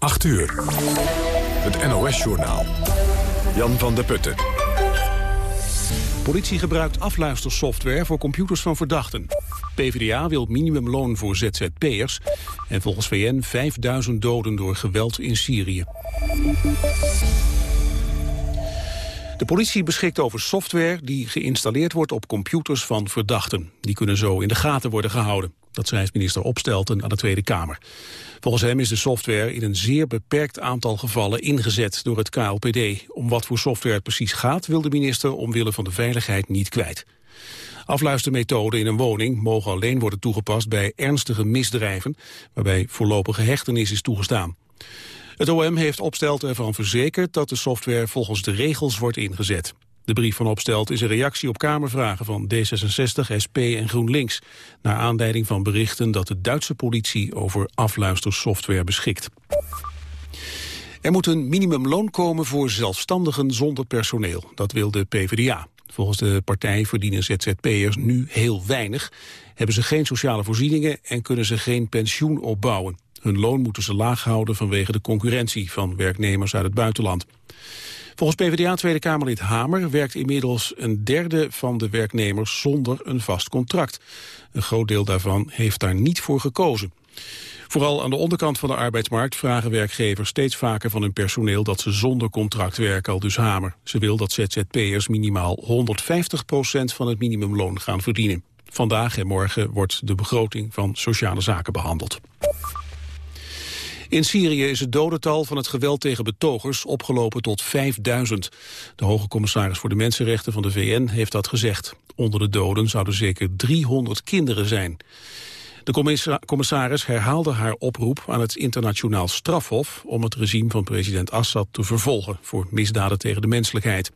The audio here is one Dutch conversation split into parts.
8 uur. Het NOS-journaal. Jan van der Putten. Politie gebruikt afluistersoftware voor computers van verdachten. PvdA wil minimumloon voor ZZP'ers. En volgens VN 5000 doden door geweld in Syrië. De politie beschikt over software die geïnstalleerd wordt op computers van verdachten. Die kunnen zo in de gaten worden gehouden. Dat schrijft minister Opstelten aan de Tweede Kamer. Volgens hem is de software in een zeer beperkt aantal gevallen ingezet door het KLPD. Om wat voor software het precies gaat wil de minister omwille van de veiligheid niet kwijt. Afluistermethoden in een woning mogen alleen worden toegepast bij ernstige misdrijven, waarbij voorlopige hechtenis is toegestaan. Het OM heeft Opstelt ervan verzekerd dat de software volgens de regels wordt ingezet. De brief van Opstelt is een reactie op Kamervragen van D66, SP en GroenLinks... naar aanleiding van berichten dat de Duitse politie over afluistersoftware beschikt. Er moet een minimumloon komen voor zelfstandigen zonder personeel. Dat wil de PvdA. Volgens de partij verdienen ZZP'ers nu heel weinig, hebben ze geen sociale voorzieningen en kunnen ze geen pensioen opbouwen. Hun loon moeten ze laag houden vanwege de concurrentie van werknemers uit het buitenland. Volgens PvdA Tweede Kamerlid Hamer werkt inmiddels een derde van de werknemers zonder een vast contract. Een groot deel daarvan heeft daar niet voor gekozen. Vooral aan de onderkant van de arbeidsmarkt vragen werkgevers steeds vaker van hun personeel dat ze zonder contract werken, al dus Hamer. Ze wil dat ZZP'ers minimaal 150% van het minimumloon gaan verdienen. Vandaag en morgen wordt de begroting van sociale zaken behandeld. In Syrië is het dodental van het geweld tegen betogers opgelopen tot 5000. De hoge commissaris voor de Mensenrechten van de VN heeft dat gezegd. Onder de doden zouden zeker 300 kinderen zijn. De commissaris herhaalde haar oproep aan het internationaal strafhof om het regime van president Assad te vervolgen voor misdaden tegen de menselijkheid.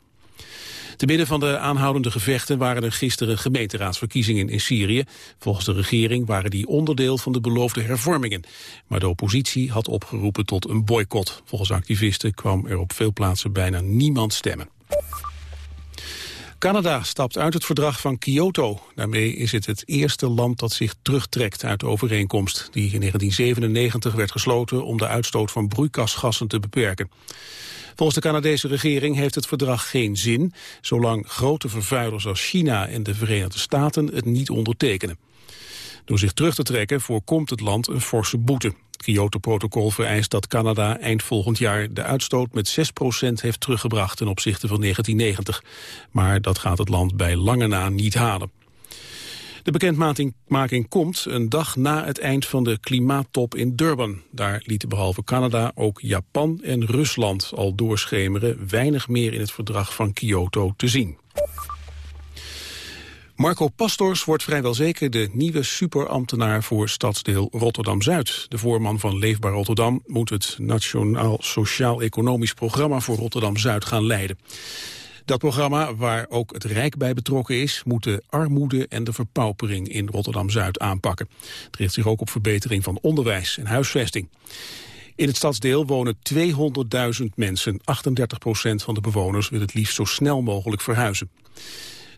Te midden van de aanhoudende gevechten waren er gisteren gemeenteraadsverkiezingen in Syrië. Volgens de regering waren die onderdeel van de beloofde hervormingen. Maar de oppositie had opgeroepen tot een boycott. Volgens activisten kwam er op veel plaatsen bijna niemand stemmen. Canada stapt uit het verdrag van Kyoto. Daarmee is het het eerste land dat zich terugtrekt uit de overeenkomst... die in 1997 werd gesloten om de uitstoot van broeikasgassen te beperken. Volgens de Canadese regering heeft het verdrag geen zin... zolang grote vervuilers als China en de Verenigde Staten het niet ondertekenen. Door zich terug te trekken voorkomt het land een forse boete. Het Kyoto-protocol vereist dat Canada eind volgend jaar de uitstoot met 6% heeft teruggebracht ten opzichte van 1990. Maar dat gaat het land bij lange na niet halen. De bekendmaking komt een dag na het eind van de klimaattop in Durban. Daar lieten behalve Canada ook Japan en Rusland al doorschemeren... weinig meer in het verdrag van Kyoto te zien. Marco Pastors wordt vrijwel zeker de nieuwe superambtenaar voor stadsdeel Rotterdam-Zuid. De voorman van Leefbaar Rotterdam moet het Nationaal Sociaal-Economisch Programma voor Rotterdam-Zuid gaan leiden. Dat programma, waar ook het Rijk bij betrokken is, moet de armoede en de verpaupering in Rotterdam-Zuid aanpakken. Het richt zich ook op verbetering van onderwijs en huisvesting. In het stadsdeel wonen 200.000 mensen. 38 procent van de bewoners wil het liefst zo snel mogelijk verhuizen.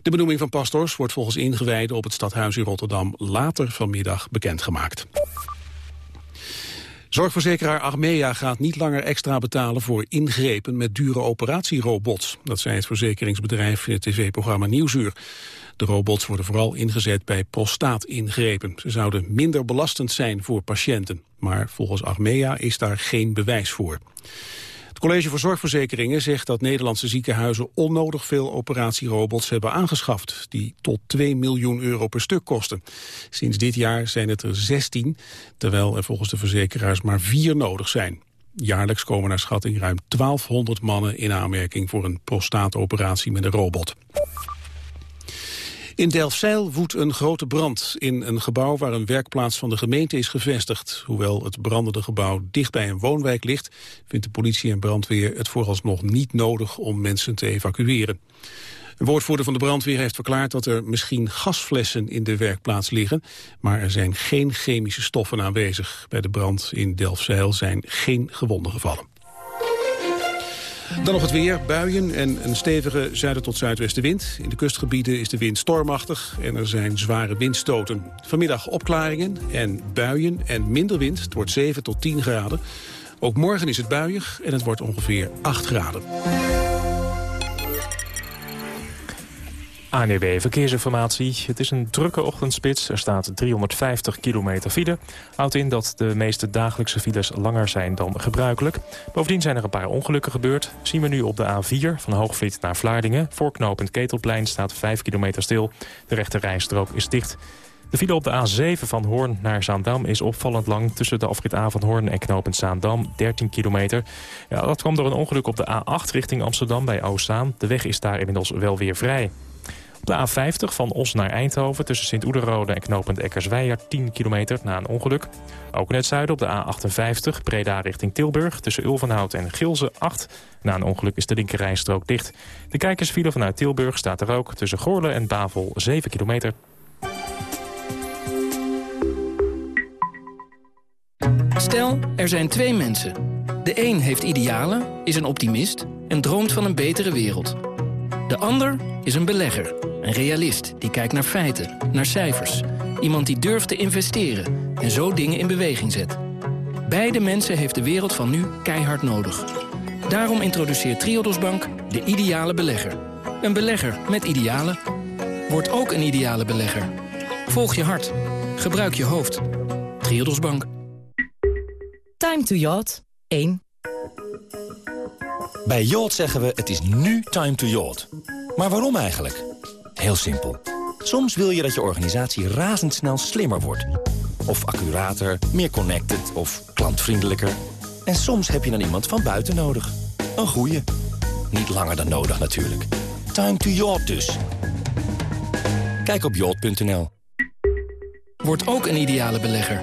De benoeming van pastors wordt volgens ingewijden op het stadhuis in Rotterdam later vanmiddag bekendgemaakt. Zorgverzekeraar Achmea gaat niet langer extra betalen voor ingrepen met dure operatierobots. Dat zei het verzekeringsbedrijf in het tv-programma Nieuwsuur. De robots worden vooral ingezet bij prostaatingrepen. Ze zouden minder belastend zijn voor patiënten. Maar volgens Achmea is daar geen bewijs voor. Het College voor Zorgverzekeringen zegt dat Nederlandse ziekenhuizen onnodig veel operatierobots hebben aangeschaft, die tot 2 miljoen euro per stuk kosten. Sinds dit jaar zijn het er 16, terwijl er volgens de verzekeraars maar vier nodig zijn. Jaarlijks komen naar schatting ruim 1200 mannen in aanmerking voor een prostaatoperatie met een robot. In Delfzijl woedt een grote brand in een gebouw waar een werkplaats van de gemeente is gevestigd. Hoewel het brandende gebouw dicht bij een woonwijk ligt, vindt de politie en brandweer het vooralsnog niet nodig om mensen te evacueren. Een woordvoerder van de brandweer heeft verklaard dat er misschien gasflessen in de werkplaats liggen, maar er zijn geen chemische stoffen aanwezig. Bij de brand in Delfzijl zijn geen gewonden gevallen. Dan nog het weer, buien en een stevige zuiden tot zuidwestenwind. In de kustgebieden is de wind stormachtig en er zijn zware windstoten. Vanmiddag opklaringen en buien en minder wind. Het wordt 7 tot 10 graden. Ook morgen is het buiig en het wordt ongeveer 8 graden. ANEB Verkeersinformatie. Het is een drukke ochtendspits. Er staat 350 kilometer file. Houdt in dat de meeste dagelijkse files langer zijn dan gebruikelijk. Bovendien zijn er een paar ongelukken gebeurd. Zien we nu op de A4 van Hoogvliet naar Vlaardingen. Voor knooppunt Ketelplein staat 5 kilometer stil. De rechte rijstrook is dicht. De file op de A7 van Hoorn naar Zaandam is opvallend lang... tussen de afrit A van Hoorn en knooppunt Zaandam, 13 kilometer. Ja, dat kwam door een ongeluk op de A8 richting Amsterdam bij Oostzaan. De weg is daar inmiddels wel weer vrij. De A50 van Os naar Eindhoven tussen Sint-Oederode en knooppunt Eckersweijer 10 kilometer na een ongeluk. Ook in het zuiden op de A58 Breda richting Tilburg tussen Ulvenhout en Gilze 8. Na een ongeluk is de linkerrijstrook dicht. De kijkersfile vanuit Tilburg staat er ook tussen Goorle en Bavel 7 kilometer. Stel, er zijn twee mensen. De een heeft idealen, is een optimist en droomt van een betere wereld. De ander is een belegger, een realist die kijkt naar feiten, naar cijfers. Iemand die durft te investeren en zo dingen in beweging zet. Beide mensen heeft de wereld van nu keihard nodig. Daarom introduceert Triodos Bank de ideale belegger. Een belegger met idealen. Word ook een ideale belegger. Volg je hart. Gebruik je hoofd. Triodos Bank. Time to yacht 1. Bij Yacht zeggen we het is nu time to yacht. Maar waarom eigenlijk? Heel simpel. Soms wil je dat je organisatie razendsnel slimmer wordt. Of accurater, meer connected of klantvriendelijker. En soms heb je dan iemand van buiten nodig. Een goeie. Niet langer dan nodig natuurlijk. Time to yacht dus. Kijk op yacht.nl. Word ook een ideale belegger.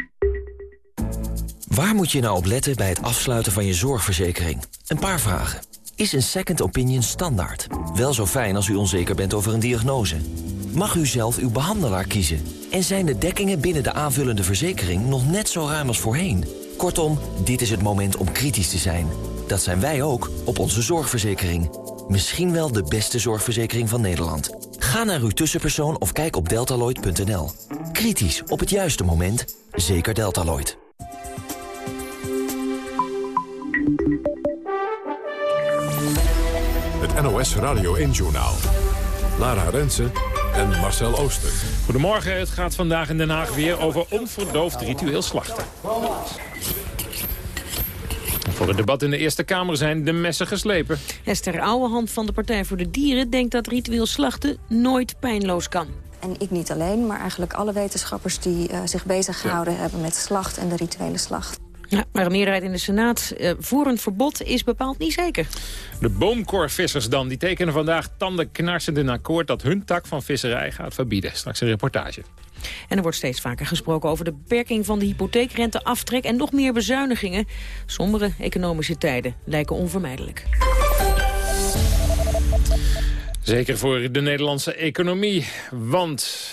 Waar moet je nou op letten bij het afsluiten van je zorgverzekering? Een paar vragen. Is een second opinion standaard? Wel zo fijn als u onzeker bent over een diagnose. Mag u zelf uw behandelaar kiezen? En zijn de dekkingen binnen de aanvullende verzekering nog net zo ruim als voorheen? Kortom, dit is het moment om kritisch te zijn. Dat zijn wij ook op onze zorgverzekering. Misschien wel de beste zorgverzekering van Nederland. Ga naar uw tussenpersoon of kijk op deltaloid.nl. Kritisch op het juiste moment. Zeker Deltaloid. Het NOS Radio 1-journaal. Lara Rensen en Marcel Ooster. Goedemorgen, het gaat vandaag in Den Haag weer over onverdoofd ritueel slachten. Voor het debat in de Eerste Kamer zijn de messen geslepen. Esther Ouwehand van de Partij voor de Dieren denkt dat ritueel slachten nooit pijnloos kan. En ik niet alleen, maar eigenlijk alle wetenschappers die uh, zich bezig gehouden hebben met slacht en de rituele slacht. Ja, maar een meerderheid in de Senaat uh, voor een verbod is bepaald niet zeker. De boomkorvissers dan, die tekenen vandaag tandenknarsend een akkoord... dat hun tak van visserij gaat verbieden. Straks een reportage. En er wordt steeds vaker gesproken over de beperking van de hypotheekrenteaftrek... en nog meer bezuinigingen. Sombere economische tijden lijken onvermijdelijk. Zeker voor de Nederlandse economie, want...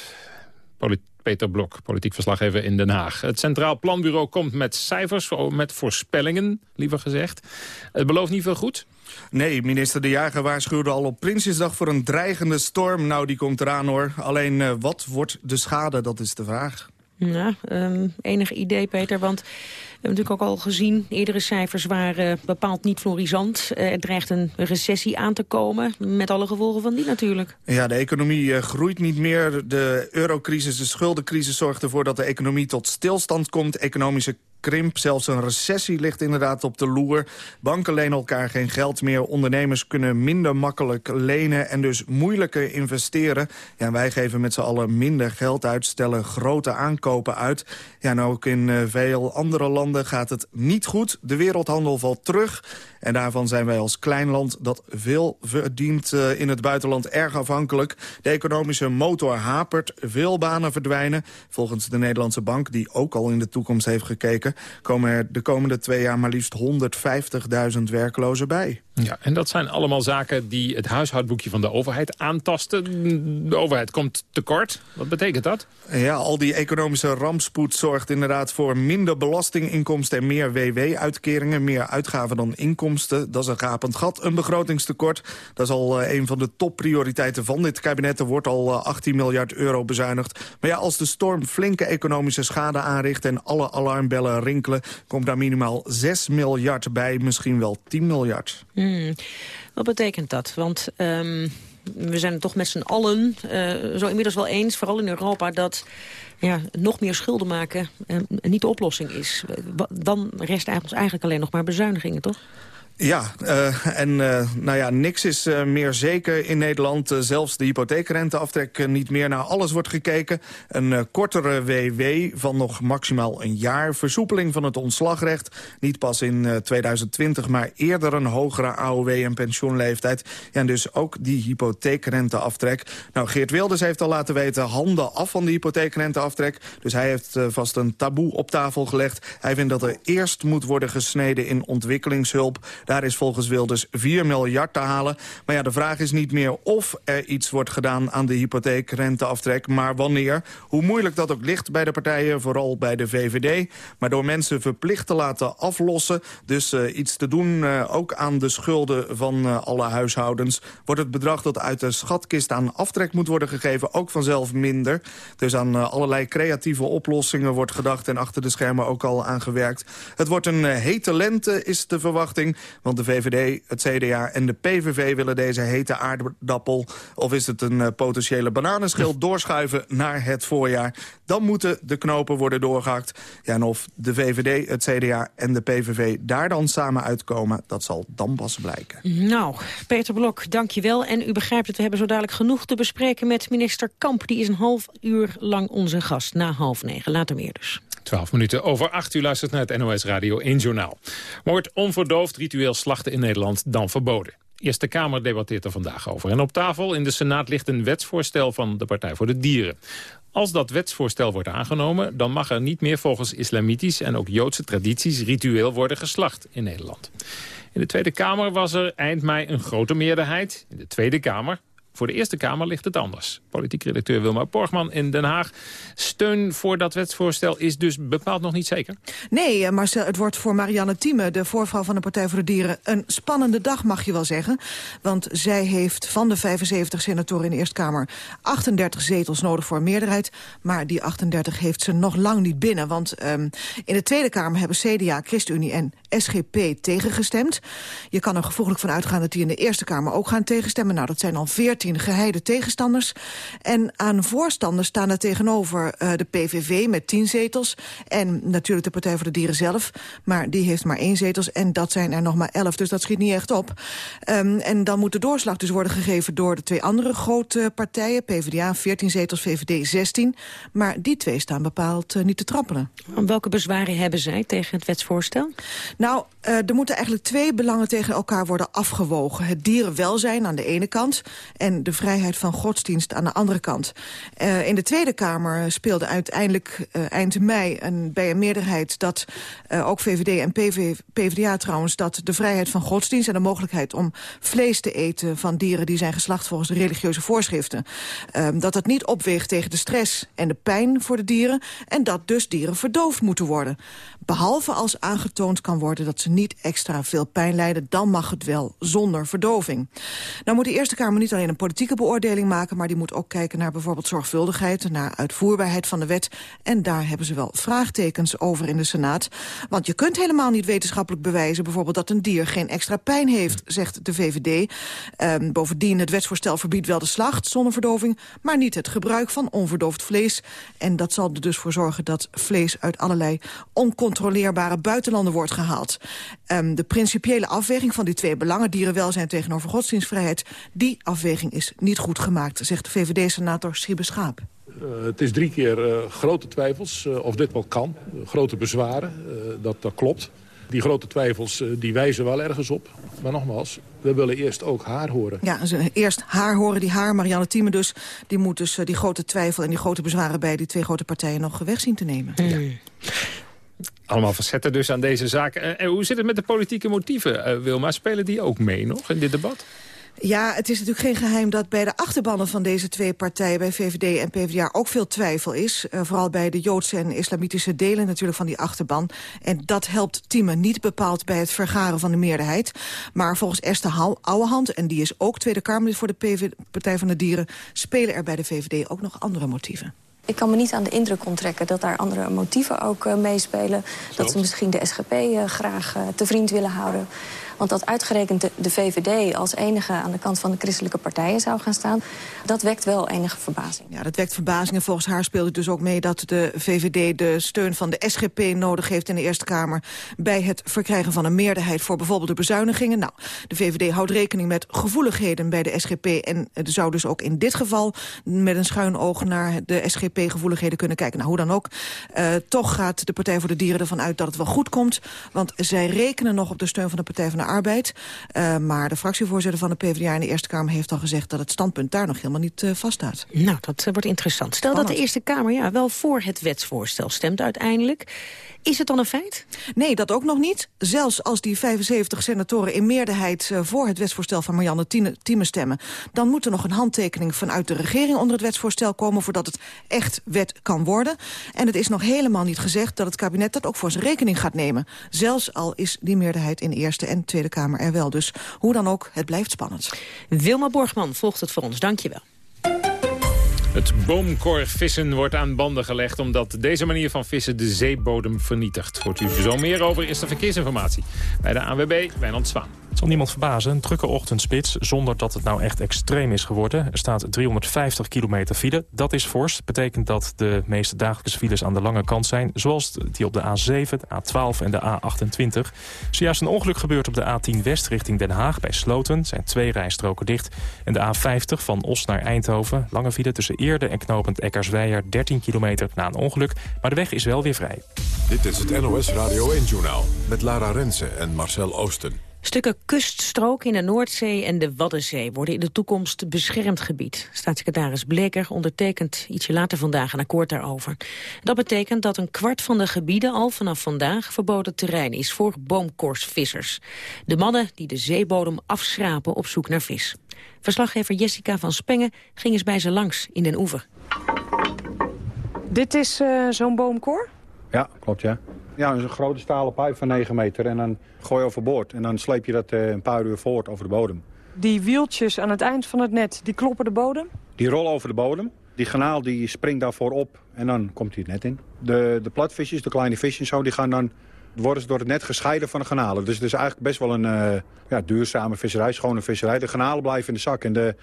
Peter Blok, politiek verslaggever in Den Haag. Het Centraal Planbureau komt met cijfers, met voorspellingen, liever gezegd. Het belooft niet veel goed. Nee, minister De Jager waarschuwde al op Prinsjesdag voor een dreigende storm. Nou, die komt eraan hoor. Alleen, uh, wat wordt de schade, dat is de vraag. Ja, um, enig idee, Peter, want we hebben natuurlijk ook al gezien, eerdere cijfers waren bepaald niet florisant. Uh, er dreigt een recessie aan te komen, met alle gevolgen van die natuurlijk. Ja, de economie uh, groeit niet meer. De eurocrisis, de schuldencrisis zorgt ervoor dat de economie tot stilstand komt. Economische krimp. Zelfs een recessie ligt inderdaad op de loer. Banken lenen elkaar geen geld meer. Ondernemers kunnen minder makkelijk lenen en dus moeilijker investeren. Ja, wij geven met z'n allen minder geld uit, stellen grote aankopen uit. Ja, en ook in uh, veel andere landen gaat het niet goed. De wereldhandel valt terug. En daarvan zijn wij als klein land dat veel verdient uh, in het buitenland erg afhankelijk. De economische motor hapert, veel banen verdwijnen. Volgens de Nederlandse Bank, die ook al in de toekomst heeft gekeken... komen er de komende twee jaar maar liefst 150.000 werklozen bij. Ja, en dat zijn allemaal zaken die het huishoudboekje van de overheid aantasten. De overheid komt tekort. Wat betekent dat? Ja, al die economische rampspoed zorgt inderdaad voor minder belastinginkomsten en meer WW-uitkeringen. Meer uitgaven dan inkomsten. Dat is een gapend gat, een begrotingstekort. Dat is al uh, een van de topprioriteiten van dit kabinet. Er wordt al uh, 18 miljard euro bezuinigd. Maar ja, als de storm flinke economische schade aanricht en alle alarmbellen rinkelen... komt daar minimaal 6 miljard bij, misschien wel 10 miljard. Hmm. Wat betekent dat? Want um, we zijn het toch met z'n allen uh, zo inmiddels wel eens, vooral in Europa... dat ja, nog meer schulden maken uh, niet de oplossing is. Dan rest eigenlijk alleen nog maar bezuinigingen, toch? Ja, uh, en uh, nou ja, niks is uh, meer zeker in Nederland. zelfs de hypotheekrenteaftrek niet meer. Naar alles wordt gekeken. Een kortere WW van nog maximaal een jaar. Versoepeling van het ontslagrecht. Niet pas in 2020, maar eerder een hogere AOW en pensioenleeftijd. Ja, en dus ook die hypotheekrenteaftrek. Nou, Geert Wilders heeft al laten weten handen af van de hypotheekrenteaftrek. Dus hij heeft vast een taboe op tafel gelegd. Hij vindt dat er eerst moet worden gesneden in ontwikkelingshulp. Daar is volgens Wilders 4 miljard te halen. Maar ja, de vraag is niet meer of er iets wordt gedaan aan de hypotheekrenteaftrek, maar wanneer. Hoe moeilijk dat ook ligt bij de partijen, vooral bij de VVD. Maar door mensen verplicht te laten aflossen, dus uh, iets te doen uh, ook aan de schulden van uh, alle huishoudens, wordt het bedrag dat uit de schatkist aan aftrek moet worden gegeven ook vanzelf minder. Dus aan allerlei creatieve oplossingen wordt gedacht en achter de schermen ook al aangewerkt. Het wordt een hete lente, is de verwachting. Want de VVD, het CDA en de PVV willen deze hete aardappel... of is het een uh, potentiële bananenschil doorschuiven naar het voorjaar. Dan moeten de knopen worden doorgehakt. Ja, en of de VVD, het CDA en de PVV daar dan samen uitkomen... dat zal dan pas blijken. Nou, Peter Blok, dank je wel. En u begrijpt het, we hebben zo dadelijk genoeg te bespreken met minister Kamp. Die is een half uur lang onze gast, na half negen. Later meer dus. 12 minuten over 8 u luistert naar het NOS Radio 1 Journaal. Wordt onverdoofd ritueel slachten in Nederland dan verboden? Eerste Kamer debatteert er vandaag over. En op tafel in de Senaat ligt een wetsvoorstel van de Partij voor de Dieren. Als dat wetsvoorstel wordt aangenomen... dan mag er niet meer volgens islamitisch en ook Joodse tradities... ritueel worden geslacht in Nederland. In de Tweede Kamer was er eind mei een grote meerderheid. In de Tweede Kamer voor de Eerste Kamer ligt het anders. Politiek redacteur Wilma Borgman in Den Haag. Steun voor dat wetsvoorstel is dus bepaald nog niet zeker? Nee, eh, Marcel, het wordt voor Marianne Thieme, de voorvrouw van de Partij voor de Dieren... een spannende dag, mag je wel zeggen. Want zij heeft van de 75 senatoren in de Eerste Kamer... 38 zetels nodig voor een meerderheid. Maar die 38 heeft ze nog lang niet binnen. Want um, in de Tweede Kamer hebben CDA, ChristenUnie en SGP tegengestemd. Je kan er gevoeglijk van uitgaan dat die in de Eerste Kamer ook gaan tegenstemmen. Nou, dat zijn al 14 geheide tegenstanders. En aan voorstanders staan er tegenover uh, de PVV met tien zetels. En natuurlijk de Partij voor de Dieren zelf. Maar die heeft maar één zetels en dat zijn er nog maar elf. Dus dat schiet niet echt op. Um, en dan moet de doorslag dus worden gegeven door de twee andere grote partijen. PvdA 14 zetels, VVD 16. Maar die twee staan bepaald uh, niet te trappelen. Welke bezwaren hebben zij tegen het wetsvoorstel? Nou, uh, er moeten eigenlijk twee belangen tegen elkaar worden afgewogen. Het dierenwelzijn aan de ene kant en de vrijheid van godsdienst aan de andere kant. Uh, in de Tweede Kamer speelde uiteindelijk uh, eind mei een, bij een meerderheid... dat ook VVD en PV, PvdA trouwens... dat de vrijheid van godsdienst en de mogelijkheid om vlees te eten... van dieren die zijn geslacht volgens de religieuze voorschriften... dat dat niet opweegt tegen de stress en de pijn voor de dieren... en dat dus dieren verdoofd moeten worden. Behalve als aangetoond kan worden dat ze niet extra veel pijn lijden... dan mag het wel zonder verdoving. Nou moet de Eerste Kamer niet alleen een politieke beoordeling maken... maar die moet ook kijken naar bijvoorbeeld zorgvuldigheid... naar uitvoerbaarheid van de wet. En daar hebben ze wel vraagtekens over in de Senaat. Want je kunt helemaal niet wetenschappelijk bewijzen... bijvoorbeeld dat een dier geen extra pijn heeft, zegt de VVD. Ehm, bovendien, het wetsvoorstel verbiedt wel de slacht zonder verdoving... maar niet het gebruik van onverdoofd vlees. En dat zal er dus voor zorgen dat vlees uit allerlei oncontroleerbare buitenlanden wordt gehaald. Um, de principiële afweging van die twee belangen, dierenwelzijn tegenover godsdienstvrijheid, die afweging is niet goed gemaakt, zegt de VVD-senator Schiebe Schaap. Uh, het is drie keer uh, grote twijfels uh, of dit wel kan. grote bezwaren, dat, dat klopt. Die grote twijfels die wijzen wel ergens op. Maar nogmaals, we willen eerst ook haar horen. Ja, eerst haar horen, die haar, Marianne Thieme dus... die moet dus die grote twijfel en die grote bezwaren... bij die twee grote partijen nog weg zien te nemen. Ja. Allemaal facetten dus aan deze zaak. En hoe zit het met de politieke motieven, Wilma? Spelen die ook mee nog in dit debat? Ja, het is natuurlijk geen geheim dat bij de achterbannen van deze twee partijen... bij VVD en PvdA ook veel twijfel is. Uh, vooral bij de Joodse en islamitische delen natuurlijk van die achterban. En dat helpt Tieme niet bepaald bij het vergaren van de meerderheid. Maar volgens Esther Ouwehand, en die is ook Tweede Kamerlid voor de PV Partij van de Dieren... spelen er bij de VVD ook nog andere motieven. Ik kan me niet aan de indruk onttrekken dat daar andere motieven ook uh, meespelen. Dat ze misschien de SGP uh, graag uh, te vriend willen houden. Want dat uitgerekend de, VVD als enige aan de kant van de christelijke partijen zou gaan staan... dat wekt wel enige verbazing. Ja, dat wekt verbazing. En volgens haar speelt het dus ook mee dat de VVD de steun van de SGP nodig heeft in de Eerste Kamer... bij het verkrijgen van een meerderheid voor bijvoorbeeld de bezuinigingen. Nou, de VVD houdt rekening met gevoeligheden bij de SGP... en zou dus ook in dit geval met een schuin oog naar de SGP-gevoeligheden kunnen kijken. Nou, hoe dan ook. Uh, toch gaat de Partij voor de Dieren ervan uit dat het wel goed komt. Want zij rekenen nog op de steun van de Partij van de Arbeid. Uh, maar de fractievoorzitter van de PvdA in de Eerste Kamer heeft al gezegd... dat het standpunt daar nog helemaal niet uh, vaststaat. Nou, dat uh, wordt interessant. Stel Spannend. dat de Eerste Kamer ja, wel voor het wetsvoorstel stemt uiteindelijk. Is het dan een feit? Nee, dat ook nog niet. Zelfs als die 75 senatoren in meerderheid uh, voor het wetsvoorstel van Marianne Thieme stemmen... dan moet er nog een handtekening vanuit de regering onder het wetsvoorstel komen... voordat het echt wet kan worden. En het is nog helemaal niet gezegd dat het kabinet dat ook voor zijn rekening gaat nemen. Zelfs al is die meerderheid in de Eerste en Tweede Kamer er wel. Dus hoe dan ook, het blijft spannend. Wilma Borgman volgt het voor ons. Dank je wel. Het boomkorvissen wordt aan banden gelegd... omdat deze manier van vissen de zeebodem vernietigt. Hoort u zo meer over is de verkeersinformatie. Bij de ANWB, Wijnand Zwaan. Het zal niemand verbazen, een drukke ochtendspits... zonder dat het nou echt extreem is geworden. Er staat 350 kilometer file. Dat is fors. betekent dat de meeste dagelijkse files aan de lange kant zijn... zoals die op de A7, de A12 en de A28. Zojuist een ongeluk gebeurt op de A10 West richting Den Haag... bij Sloten zijn twee rijstroken dicht. En de A50 van Os naar Eindhoven. Lange file tussen Eerde en knopend Eckersweijer... 13 kilometer na een ongeluk, maar de weg is wel weer vrij. Dit is het NOS Radio 1-journaal met Lara Rensen en Marcel Oosten. Stukken kuststrook in de Noordzee en de Waddenzee worden in de toekomst beschermd gebied. Staatssecretaris Bleker ondertekent ietsje later vandaag een akkoord daarover. Dat betekent dat een kwart van de gebieden al vanaf vandaag verboden terrein is voor boomkorsvissers. De mannen die de zeebodem afschrapen op zoek naar vis. Verslaggever Jessica van Spengen ging eens bij ze langs in Den Oever. Dit is uh, zo'n boomkor? Ja, klopt ja. Ja, een grote stalen pijp van 9 meter en dan gooi je overboord. En dan sleep je dat uh, een paar uur voort over de bodem. Die wieltjes aan het eind van het net, die kloppen de bodem? Die rollen over de bodem. Die kanaal die springt daarvoor op en dan komt hij het net in. De, de platvisjes, de kleine visjes zo, die gaan dan worden ze door het net gescheiden van de granalen. Dus het is eigenlijk best wel een uh, ja, duurzame visserij, schone visserij. De granalen blijven in de zak en de,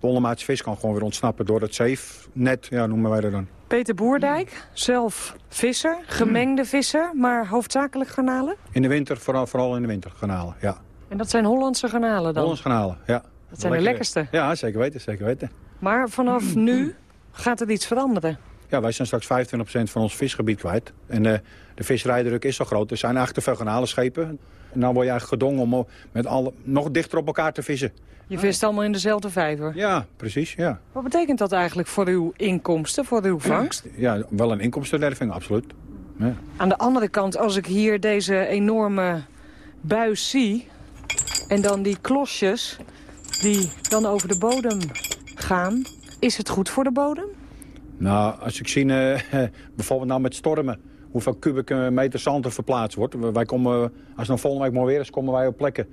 de ondermaatse vis kan gewoon weer ontsnappen door het zeefnet, ja, noemen wij dat dan. Peter Boerdijk, zelf visser, gemengde visser, maar hoofdzakelijk garnalen? In de winter, vooral, vooral in de winter, garnalen, ja. En dat zijn Hollandse garnalen dan? Hollandse garnalen, ja. Dat zijn de lekkerste? Ja, zeker weten, zeker weten. Maar vanaf nu gaat er iets veranderen? Ja, wij zijn straks 25% van ons visgebied kwijt. En de, de visserijdruk is zo groot. Er zijn eigenlijk te veel garnalenschepen. En dan word je eigenlijk gedwongen om met alle, nog dichter op elkaar te vissen. Je vist allemaal in dezelfde vijver? Ja, precies, ja. Wat betekent dat eigenlijk voor uw inkomsten, voor uw vangst? Ja, wel een inkomstenderving, absoluut. Ja. Aan de andere kant, als ik hier deze enorme buis zie... en dan die klosjes die dan over de bodem gaan... is het goed voor de bodem? Nou, als ik zie, uh, bijvoorbeeld nou met stormen... hoeveel kubieke meter zand er verplaatst wordt. Wij komen, als het nog volgende week mooi weer is, komen wij op plekken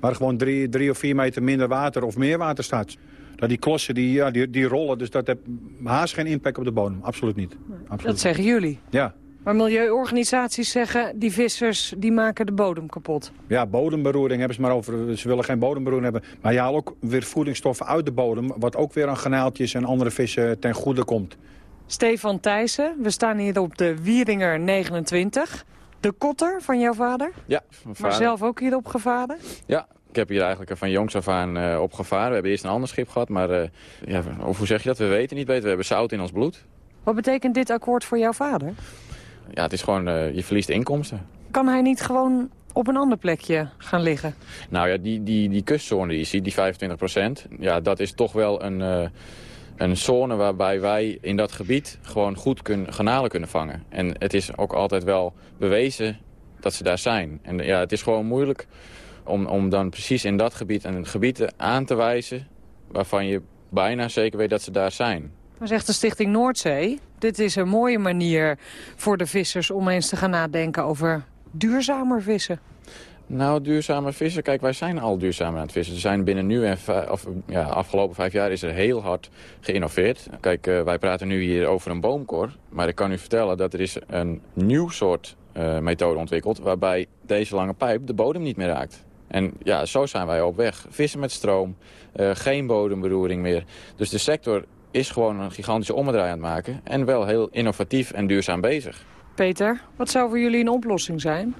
waar gewoon drie, drie of vier meter minder water of meer water staat. dat die klossen die, ja, die, die rollen. Dus dat heeft haast geen impact op de bodem. Absoluut niet. Absoluut. Dat zeggen jullie. Ja. Maar milieuorganisaties zeggen, die vissers die maken de bodem kapot. Ja, bodemberoering hebben ze maar over. Ze willen geen bodemberoering hebben. Maar je haalt ook weer voedingsstoffen uit de bodem... wat ook weer aan granaaltjes en andere vissen ten goede komt. Stefan Thijssen, we staan hier op de Wieringer 29. De kotter van jouw vader? Ja, Maar vader. zelf ook hierop gevaren? Ja, ik heb hier eigenlijk van jongs af aan eh, opgevaren. We hebben eerst een ander schip gehad, maar eh, ja, of hoe zeg je dat? We weten niet beter. We hebben zout in ons bloed. Wat betekent dit akkoord voor jouw vader? Ja, het is gewoon, eh, je verliest inkomsten. Kan hij niet gewoon op een ander plekje gaan liggen? Nou ja, die, die, die kustzone die je ziet, die 25% ja, dat is toch wel een, eh, een zone waarbij wij in dat gebied gewoon goed kunnen, garnalen kunnen vangen. En het is ook altijd wel bewezen dat ze daar zijn. En ja, het is gewoon moeilijk om, om dan precies in dat gebied een gebied aan te wijzen waarvan je bijna zeker weet dat ze daar zijn. Maar zegt de Stichting Noordzee, dit is een mooie manier voor de vissers om eens te gaan nadenken over duurzamer vissen. Nou, duurzame vissen. Kijk, wij zijn al duurzamer aan het vissen. Er zijn binnen nu en of, ja, afgelopen vijf jaar is er heel hard geïnnoveerd. Kijk, eh, wij praten nu hier over een boomkor. Maar ik kan u vertellen dat er is een nieuw soort eh, methode ontwikkeld... waarbij deze lange pijp de bodem niet meer raakt. En ja, zo zijn wij op weg. Vissen met stroom, eh, geen bodemberoering meer. Dus de sector is gewoon een gigantische ommedraai aan het maken. En wel heel innovatief en duurzaam bezig. Peter, wat zou voor jullie een oplossing zijn?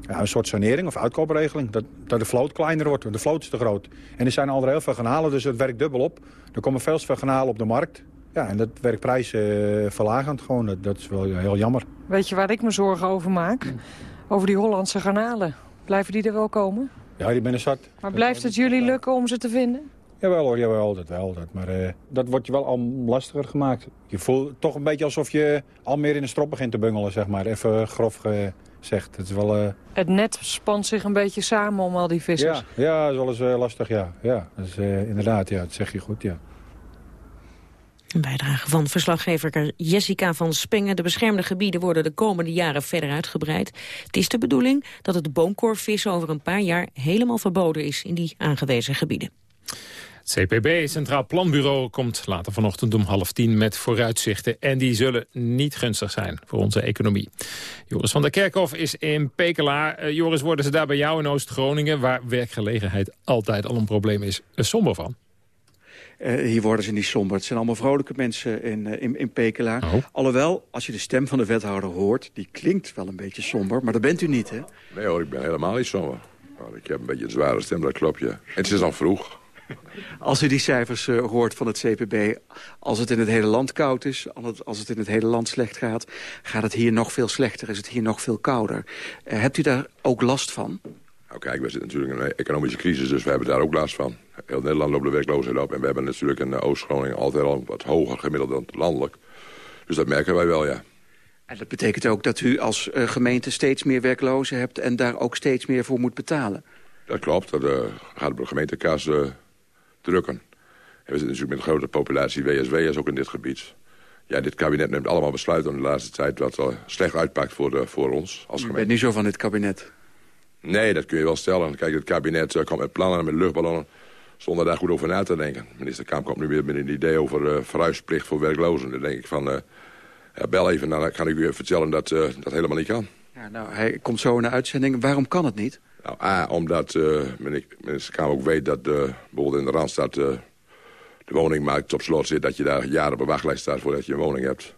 Ja, een soort sanering of uitkoopregeling. Dat, dat de vloot kleiner wordt, want de vloot is te groot. En er zijn al heel veel garnalen, dus het werkt dubbel op. Er komen veel te veel garnalen op de markt. Ja, en dat werkt prijzen eh, verlagend gewoon. Dat, dat is wel heel jammer. Weet je waar ik me zorgen over maak? Over die Hollandse garnalen. Blijven die er wel komen? Ja, die ben er zat. Maar blijft het jullie lukken om ze te vinden? Jawel hoor, jawel, dat wel. Dat. Maar eh, dat wordt je wel al lastiger gemaakt. Je voelt toch een beetje alsof je al meer in de strop begint te bungelen, zeg maar. Even grof gezegd. Het is wel... eh, Het net spant zich een beetje samen om al die vissers. ja, ja, dat is wel eens eh, lastig, ja. ja dat is, eh, inderdaad, ja, dat zeg je goed, ja. Een bijdrage van verslaggever Jessica van Spengen. De beschermde gebieden worden de komende jaren verder uitgebreid. Het is de bedoeling dat het boomkorvissen over een paar jaar helemaal verboden is in die aangewezen gebieden. CPB, Centraal Planbureau, komt later vanochtend om half tien met vooruitzichten. En die zullen niet gunstig zijn voor onze economie. Joris van der Kerkhof is in Pekela. Eh, Joris, worden ze daar bij jou in Oost-Groningen, waar werkgelegenheid altijd al een probleem is, somber van? Eh, hier worden ze niet somber. Het zijn allemaal vrolijke mensen in, eh, in, in Pekela. Alhoewel, als je de stem van de wethouder hoort... die klinkt wel een beetje somber, maar dat bent u niet, hè? Nee hoor, ik ben helemaal niet somber. Maar ik heb een beetje een zware stem, dat klopt, ja. Het is al vroeg. Als u die cijfers eh, hoort van het CPB... als het in het hele land koud is, als het, in het hele land slecht gaat... gaat het hier nog veel slechter, is het hier nog veel kouder. Eh, hebt u daar ook last van? Nou kijk, we zitten natuurlijk in een economische crisis, dus we hebben daar ook last van. Heel Nederland loopt de werkloosheid op en we hebben natuurlijk in eh, Oost-Groningen altijd al wat hoger gemiddeld dan landelijk. Dus dat merken wij wel, ja. En dat betekent ook dat u als gemeente steeds meer werklozen hebt... en daar ook steeds meer voor moet betalen. Dat klopt, dat gaat op de gemeentekas eh, drukken. En we zitten natuurlijk met een grote populatie WSW'ers ook in dit gebied. Ja, dit kabinet neemt allemaal besluiten in de laatste tijd... wat uh, slecht uitpakt voor, de, voor ons als gemeente. bent niet zo van dit kabinet. Nee, dat kun je wel stellen. Kijk, het kabinet uh, komt met plannen en met luchtballonnen... zonder daar goed over na te denken. Minister Kamp komt nu weer met een idee over uh, verhuisplicht voor werklozen. Dan denk ik van, bel even, dan kan ik u vertellen dat dat helemaal niet kan. Ja, nou, hij komt zo in de uitzending. Waarom kan het niet? Nou, A, omdat minister Kamp ook weet dat bijvoorbeeld in de Randstad... de woningmarkt op slot zit, dat je daar jaren op een wachtlijst staat voordat je een woning hebt.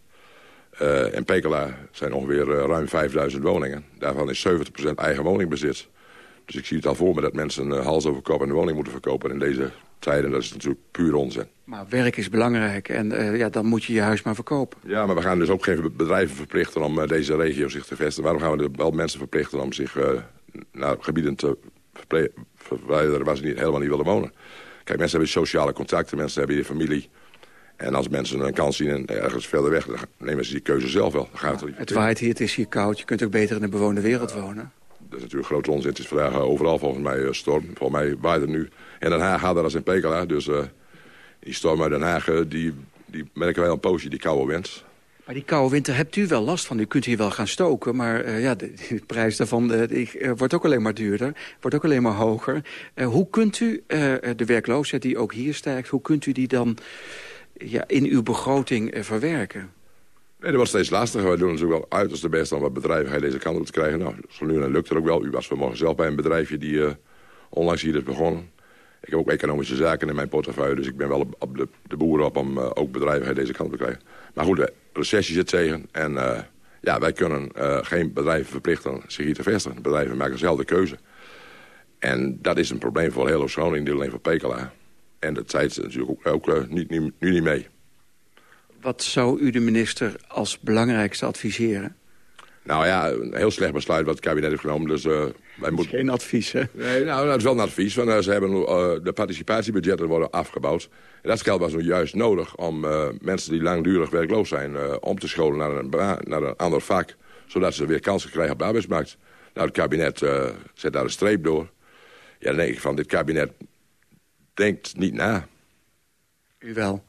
Uh, in Pekela zijn ongeveer uh, ruim 5000 woningen. Daarvan is 70% eigen woningbezit. Dus ik zie het al voor me dat mensen uh, hals over kop een woning moeten verkopen in deze tijden. Dat is natuurlijk puur onzin. Maar werk is belangrijk en ja, dan moet je je huis maar verkopen. Ja, maar we gaan dus ook geen bedrijven verplichten om deze regio zich te vestigen. Waarom gaan we wel mensen verplichten om zich naar gebieden te verwijderen waar ze niet, helemaal niet willen wonen? Kijk, mensen hebben sociale contacten, mensen hebben hier familie. En als mensen een kans zien en ergens verder weg, dan nemen ze die keuze zelf wel. Dan gaat ja, het waait hier, het is hier koud. Je kunt ook beter in de bewoonde wereld wonen. Dat is natuurlijk grote onzin. Het is vandaag overal volgens mij uh, storm. Volgens mij waait het nu. En Den Haag gaat er als in Pekela. Dus uh, die storm uit Den Haag, die, die merken wij al een poosje, die koude wind. Maar die koude winter hebt u wel last van. U kunt hier wel gaan stoken, maar uh, ja, de, prijs daarvan uh, wordt ook alleen maar duurder. Wordt ook alleen maar hoger. Hoe kunt u de werkloosheid die ook hier stijgt... hoe kunt u die dan ja, in uw begroting verwerken? Nee, dat wordt steeds lastiger. Wij doen natuurlijk wel uiterst de best om wat bedrijvigheid deze kant op te krijgen. Nou, zo nu lukt het ook wel. U was vanmorgen zelf bij een bedrijfje die onlangs hier is begonnen. Ik heb ook economische zaken in mijn portefeuille... dus ik ben wel op de, de boeren op om ook bedrijvigheid deze kant op te krijgen. Maar goed, recessie zit tegen. En uh, ja, wij kunnen uh, geen bedrijven verplichten zich hier te vestigen. Bedrijven maken zelf de keuze. En dat is een probleem voor heel Groningen, niet alleen voor Pekela. En dat zei ze natuurlijk ook, niet, nu, nu niet mee. Wat zou u de minister als belangrijkste adviseren? Nou ja, een heel slecht besluit wat het kabinet heeft genomen. Dus, uh, wij. Geen advies, hè? Nee, nou, dat is wel een advies. Want, uh, ze hebben, uh, de participatiebudgetten worden afgebouwd. En dat geld was nu juist nodig om mensen die langdurig werkloos zijn... om te scholen naar een, naar een ander vak. Zodat ze weer kansen krijgen op de arbeidsmarkt. Nou, het kabinet zet daar een streep door. Ja, dan denk ik van, dit kabinet denkt niet na. U wel?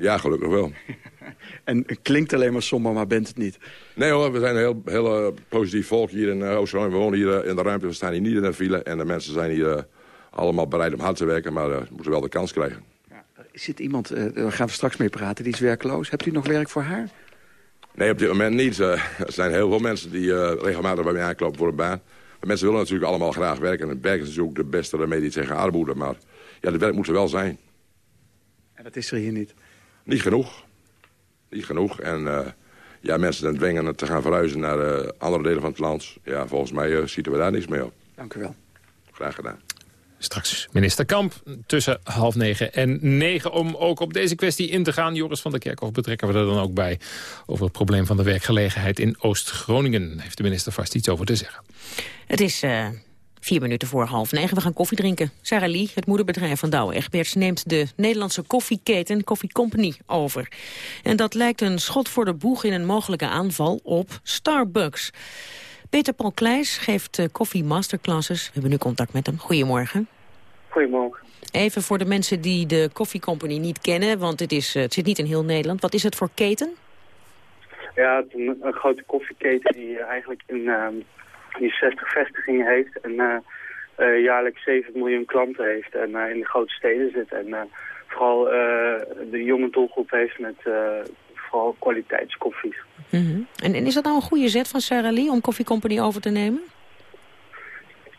Ja, gelukkig wel. en het klinkt alleen maar somber, maar bent het niet? Nee hoor, we zijn een heel, heel uh, positief volk hier in uh, Oost-Rijn. We wonen hier uh, in de ruimte, we staan hier niet in de file. En de mensen zijn hier allemaal bereid om hard te werken, maar moeten wel de kans krijgen. Ja, zit iemand, daar gaan we straks mee praten, die is werkloos. Hebt u nog werk voor haar? Nee, op dit moment niet. er zijn heel veel mensen die regelmatig bij mij aankloppen voor een baan. Maar mensen willen natuurlijk allemaal graag werken. En het werk is natuurlijk de beste remedie tegen armoede. Maar ja, het werk moet er wel zijn. En dat is er hier niet? Niet genoeg. Niet genoeg. En uh, ja, mensen dan dwingen te gaan verhuizen naar uh, andere delen van het land. Ja, volgens mij uh, zieten we daar niks mee op. Dank u wel. Graag gedaan. Straks minister Kamp tussen half negen en negen om ook op deze kwestie in te gaan. Joris van der Kerkhof betrekken we er dan ook bij over het probleem van de werkgelegenheid in Oost-Groningen. Heeft de minister vast iets over te zeggen. Het is Vier minuten voor half negen. We gaan koffie drinken. Sarah Lee, het moederbedrijf van Douwe Egberts... neemt de Nederlandse koffieketen Coffee Company over. En dat lijkt een schot voor de boeg in een mogelijke aanval op Starbucks. Peter Paul Kleijs geeft uh, koffie masterclasses. We hebben nu contact met hem. Goedemorgen. Goedemorgen. Even voor de mensen die de Coffee Company niet kennen... want het, is, uh, het zit niet in heel Nederland. Wat is het voor keten? Ja, het is een, een grote koffieketen die eigenlijk in... Uh, die 60 vestigingen heeft en uh, uh, jaarlijks 7 miljoen klanten heeft en uh, in de grote steden zit. En vooral de jonge doelgroep heeft met vooral kwaliteitskoffies. Mm -hmm. en, en, is dat nou een goede zet van Sarah Lee om Coffee Company over te nemen?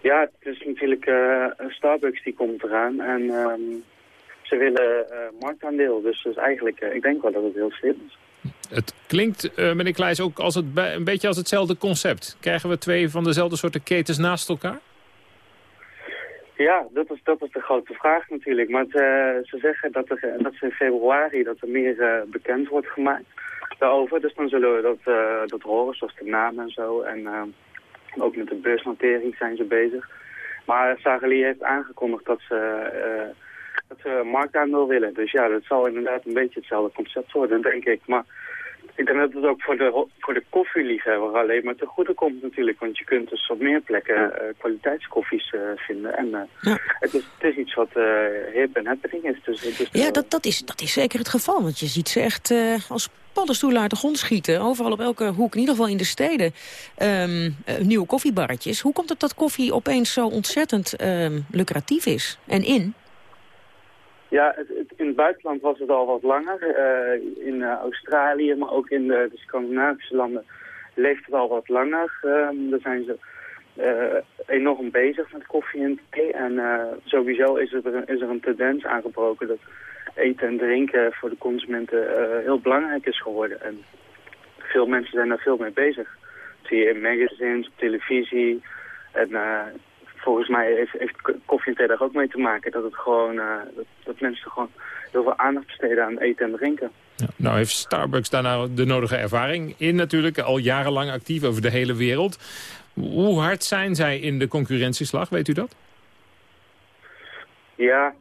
Ja, het is natuurlijk een Starbucks die komt eraan en um, ze willen marktaandeel. Dus, dus eigenlijk, ik denk wel dat het heel slim is. Het klinkt, uh, meneer Kleijs, ook als het een beetje als hetzelfde concept. Krijgen we twee van dezelfde soorten ketens naast elkaar? Ja, dat is, dat is de grote vraag natuurlijk. Maar ze, ze zeggen dat, er, dat ze in februari dat er meer uh, bekend wordt gemaakt daarover. Dus dan zullen we dat, dat horen, zoals de naam en zo. En ook met de beursnotering zijn ze bezig. Maar Sageli heeft aangekondigd dat ze, dat ze marktaandeel willen. Dus ja, dat zal inderdaad een beetje hetzelfde concept worden, denk ik. Maar ik denk dat het ook voor de, voor de koffieliefhebber alleen maar te goede komt natuurlijk. Want je kunt dus op meer plekken uh, kwaliteitskoffies uh, vinden. En uh, het, is, het is iets wat hip en happening is. Dus, dus ja, dat, dat, is, dat is zeker het geval. Want je ziet ze echt als paddenstoelen uit de grond schieten. Overal op elke hoek, in ieder geval in de steden. Um, nieuwe koffiebarretjes. Hoe komt het dat koffie opeens zo ontzettend um, lucratief is? En in? Ja, het, in het buitenland was het al wat langer. Uh, in uh, Australië, maar ook in de, Scandinavische landen leeft het al wat langer. Uh, daar zijn ze uh, enorm bezig met koffie en thee. En sowieso is er, is er een tendens aangebroken dat eten en drinken voor de consumenten heel belangrijk is geworden. En veel mensen zijn daar veel mee bezig. Dat zie je in magazines, op televisie. En volgens mij heeft, heeft koffie en thee daar ook mee te maken. Dat, het gewoon, uh, dat, dat, mensen gewoon heel veel aandacht besteden aan eten en drinken. Ja, nou heeft Starbucks daar nou de nodige ervaring in natuurlijk. Al jarenlang actief over de hele wereld. Hoe hard zijn zij in de concurrentieslag, weet u dat? Ja,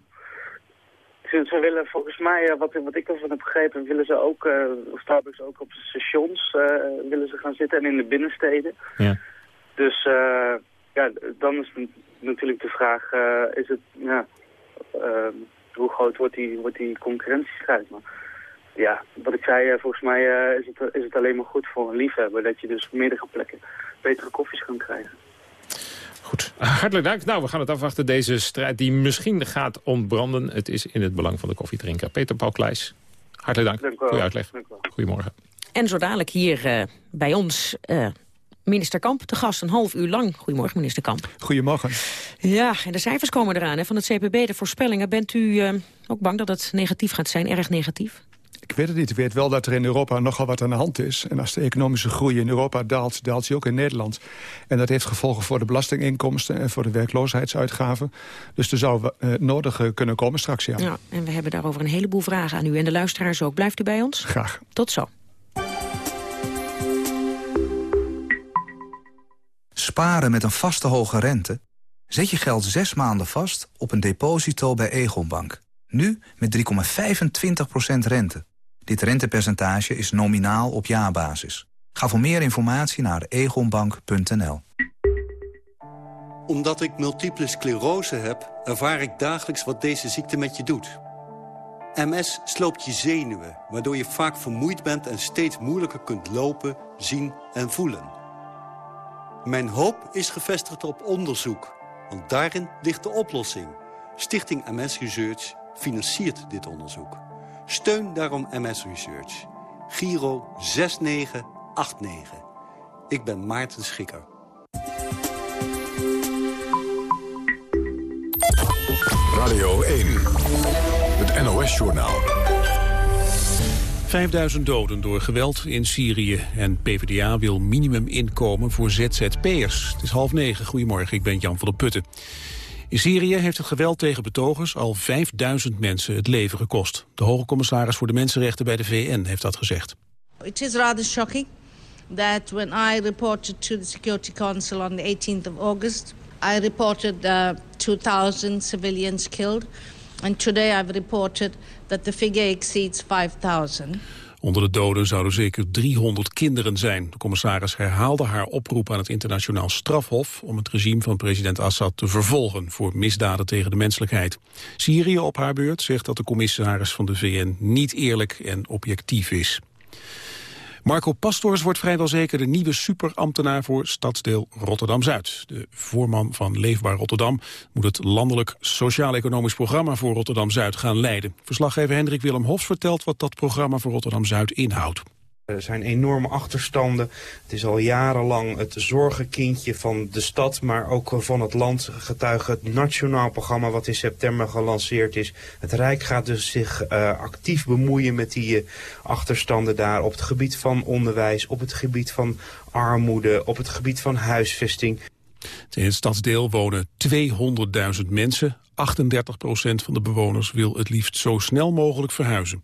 ze, ze willen volgens mij, eh, wat, wat ik ervan heb begrepen, willen ze ook, uh, Starbucks ook op stations willen ze gaan zitten en in de binnensteden. Ja. Dus ja, dan is natuurlijk de vraag, uh, is het, ja, uh, hoe groot wordt die, wordt die concurrentiestrijd? Maar ja, wat ik zei, volgens mij is, het, is het alleen maar goed voor een liefhebber... dat je dus op meerdere plekken betere koffies kan krijgen. Goed, hartelijk dank. Nou, we gaan het afwachten. Deze strijd die misschien gaat ontbranden. Het is in het belang van de koffiedrinker. Peter Paul Kleijs, hartelijk dank, voor uw uitleg. Goedemorgen. En zo dadelijk hier uh, bij ons uh, minister Kamp te gast, een half uur lang. Goedemorgen, minister Kamp. Goedemorgen. Ja, en de cijfers komen eraan hè, van het CPB, de voorspellingen. Bent u uh, ook bang dat het negatief gaat zijn, erg negatief? Ik weet het niet. Ik weet wel dat er in Europa nogal wat aan de hand is. En als de economische groei in Europa daalt, daalt die ook in Nederland. En dat heeft gevolgen voor de belastinginkomsten en voor de werkloosheidsuitgaven. Dus er zou uh, nodig kunnen komen straks, ja. ja. En we hebben daarover een heleboel vragen aan u en de luisteraars ook. Blijft u bij ons? Graag. Tot zo. Sparen met een vaste hoge rente? Zet je geld zes maanden vast op een deposito bij Egonbank. Nu met 3,25% rente. Dit rentepercentage is nominaal op jaarbasis. Ga voor meer informatie naar egonbank.nl. Omdat ik multiple sclerose heb, ervaar ik dagelijks wat deze ziekte met je doet. MS sloopt je zenuwen, waardoor je vaak vermoeid bent... en steeds moeilijker kunt lopen, zien en voelen. Mijn hoop is gevestigd op onderzoek, want daarin ligt de oplossing. Stichting MS Research financiert dit onderzoek. Steun daarom MS Research. Giro 6989. Ik ben Maarten Schikker. Radio 1. Het NOS-journaal. 5000 doden door geweld in Syrië. En PvdA wil minimuminkomen voor ZZP'ers. Het is half negen. Goedemorgen, ik ben Jan van der Putten. In Syrië heeft het geweld tegen betogers al 5000 mensen het leven gekost. De hoge commissaris voor de mensenrechten bij de VN heeft dat gezegd. It is rather shocking that when I reported to the Security Council on the 18th of August, I reported uh, 2000 civilians killed. And today I've reported that the figure exceeds 5000. Onder de doden zouden zeker 300 kinderen zijn. De commissaris herhaalde haar oproep aan het internationaal strafhof... om het regime van president Assad te vervolgen voor misdaden tegen de menselijkheid. Syrië op haar beurt zegt dat de commissaris van de VN niet eerlijk en objectief is. Marco Pastors wordt vrijwel zeker de nieuwe superambtenaar voor stadsdeel Rotterdam-Zuid. De voorman van Leefbaar Rotterdam moet het landelijk sociaal-economisch programma voor Rotterdam-Zuid gaan leiden. Verslaggever Hendrik Willem Hofs vertelt wat dat programma voor Rotterdam-Zuid inhoudt. Er zijn enorme achterstanden. Het is al jarenlang het zorgenkindje van de stad, maar ook van het land. Getuige het nationaal programma wat in september gelanceerd is. Het Rijk gaat dus zich uh, actief bemoeien met die uh, achterstanden daar. Op het gebied van onderwijs, op het gebied van armoede, op het gebied van huisvesting. In het stadsdeel wonen 200.000 mensen. 38 procent van de bewoners wil het liefst zo snel mogelijk verhuizen.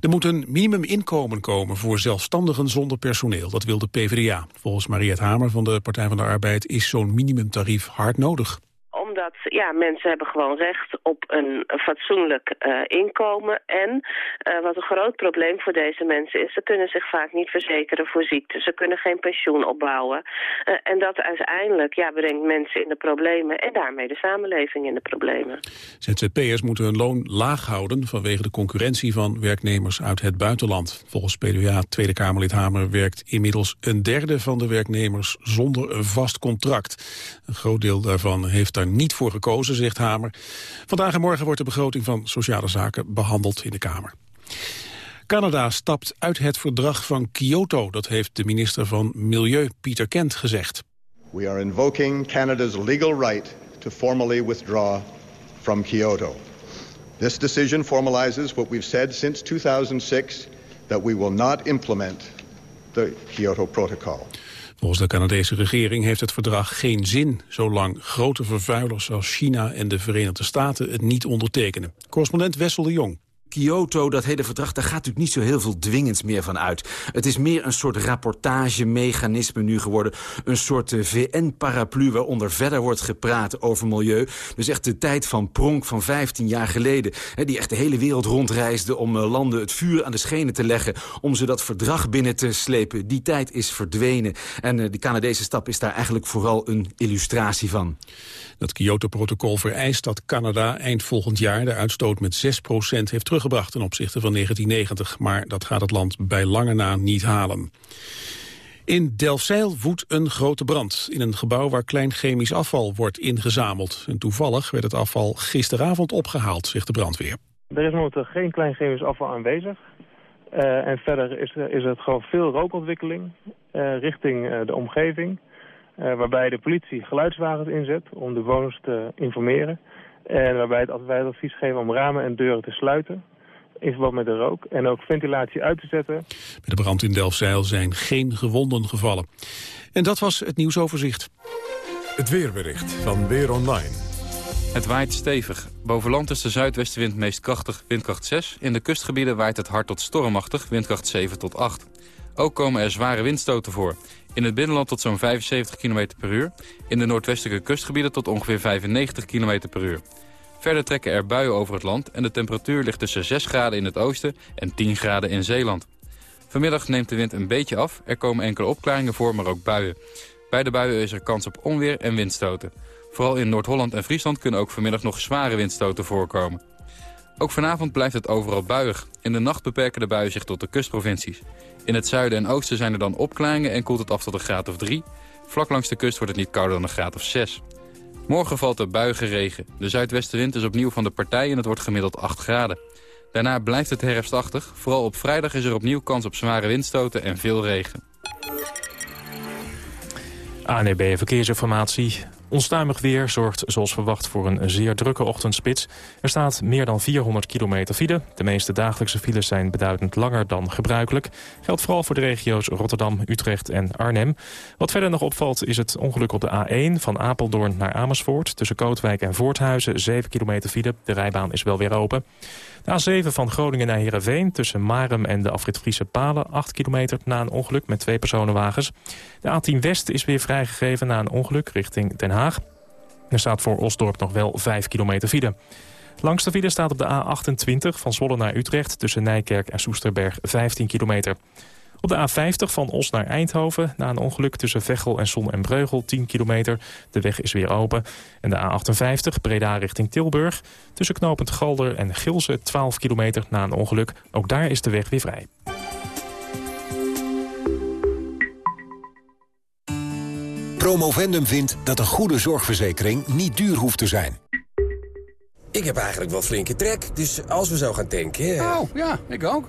Er moet een minimuminkomen komen voor zelfstandigen zonder personeel. Dat wil de PvdA. Volgens Mariette Hamer van de Partij van de Arbeid is zo'n minimumtarief hard nodig omdat ja, mensen hebben gewoon recht op een fatsoenlijk uh, inkomen. En uh, wat een groot probleem voor deze mensen is... ze kunnen zich vaak niet verzekeren voor ziekte. Ze kunnen geen pensioen opbouwen. Uh, en dat uiteindelijk ja, brengt mensen in de problemen... en daarmee de samenleving in de problemen. ZZP'ers moeten hun loon laag houden... vanwege de concurrentie van werknemers uit het buitenland. Volgens PDA Tweede Kamerlid Hamer werkt inmiddels een derde van de werknemers... zonder een vast contract. Een groot deel daarvan heeft daar niet voor gekozen, zegt Hamer. Vandaag en morgen wordt de begroting van Sociale Zaken behandeld in de Kamer. Canada stapt uit het verdrag van Kyoto. Dat heeft de minister van Milieu, Pieter Kent, gezegd. We are invoking Canada's legal right to formally withdraw from Kyoto. This decision formalizes what we've said since 2006 that we will not implement the Kyoto Protocol. Volgens de Canadese regering heeft het verdrag geen zin... zolang grote vervuilers als China en de Verenigde Staten het niet ondertekenen. Correspondent Wessel de Jong. Kyoto, dat hele verdrag, daar gaat natuurlijk niet zo heel veel dwingends meer van uit. Het is meer een soort rapportagemechanisme nu geworden. Een soort eh, VN-paraplu waaronder verder wordt gepraat over milieu. Dus echt de tijd van Pronk van 15 jaar geleden. Hè, die echt de hele wereld rondreisde om eh, landen het vuur aan de schenen te leggen. Om ze dat verdrag binnen te slepen. Die tijd is verdwenen. En uh, die Canadese stap is daar eigenlijk vooral een illustratie van. Dat Kyoto-protocol vereist dat Canada eind volgend jaar de uitstoot met 6% heeft teruggebracht gebracht ten opzichte van 1990. Maar dat gaat het land bij lange na niet halen. In Delfzijl woedt een grote brand in een gebouw waar klein chemisch afval wordt ingezameld. En toevallig werd het afval gisteravond opgehaald, zegt de brandweer. Er is momenteel geen klein chemisch afval aanwezig. Uh, en verder is, is het gewoon veel rookontwikkeling uh, richting uh, de omgeving. waarbij de politie geluidswagens inzet om de bewoners te informeren. En waarbij het, wij het advies geven om ramen en deuren te sluiten in verband met de rook. En ook ventilatie uit te zetten. Bij de brand in Delfzijl zijn geen gewonden gevallen. En dat was het nieuwsoverzicht. Het weerbericht van Weer Online. Het waait stevig. Boven land is de zuidwestenwind meest krachtig, windkracht 6. In de kustgebieden waait het hard tot stormachtig, windkracht 7 tot 8. Ook komen er zware windstoten voor. In het binnenland tot zo'n 75 km per uur. In de noordwestelijke kustgebieden tot ongeveer 95 km per uur. Verder trekken er buien over het land en de temperatuur ligt tussen 6 graden in het oosten en 10 graden in Zeeland. Vanmiddag neemt de wind een beetje af. Er komen enkele opklaringen voor, maar ook buien. Bij de buien is er kans op onweer en windstoten. Vooral in Noord-Holland en Friesland kunnen ook vanmiddag nog zware windstoten voorkomen. Ook vanavond blijft het overal buiig. In de nacht beperken de buien zich tot de kustprovincies. In het zuiden en oosten zijn er dan opklaringen en koelt het af tot een graad of 3. Vlak langs de kust wordt het niet kouder dan een graad of 6. Morgen valt er buige regen. De zuidwestenwind is opnieuw van de partij en het wordt gemiddeld 8 graden. Daarna blijft het herfstachtig. Vooral op vrijdag is er opnieuw kans op zware windstoten en veel regen. ANEB Verkeersinformatie. Onstuimig weer zorgt zoals verwacht voor een zeer drukke ochtendspits. Er staat meer dan 400 kilometer file. De meeste dagelijkse files zijn beduidend langer dan gebruikelijk. Geldt vooral voor de regio's Rotterdam, Utrecht en Arnhem. Wat verder nog opvalt is het ongeluk op de A1 van Apeldoorn naar Amersfoort. Tussen Kootwijk en Voorthuizen, 7 kilometer file. De rijbaan is wel weer open. De A7 van Groningen naar Heerenveen tussen Marem en de afrit Friese Palen... 8 kilometer na een ongeluk met twee personenwagens. De A10 West is weer vrijgegeven na een ongeluk richting Den Haag. Er staat voor Osdorp nog wel 5 kilometer file. Langs de file staat op de A28 van Zwolle naar Utrecht... tussen Nijkerk en Soesterberg 15 kilometer. Op de A50 van Os naar Eindhoven, na een ongeluk tussen Veghel en Son en Breugel, 10 kilometer. De weg is weer open. En de A58 Breda richting Tilburg, tussen knooppunt Galder en Gilze, 12 kilometer na een ongeluk. Ook daar is de weg weer vrij. Promovendum vindt dat een goede zorgverzekering niet duur hoeft te zijn. Ik heb eigenlijk wel flinke trek, dus als we zo gaan tanken... Oh, ja, ik ook.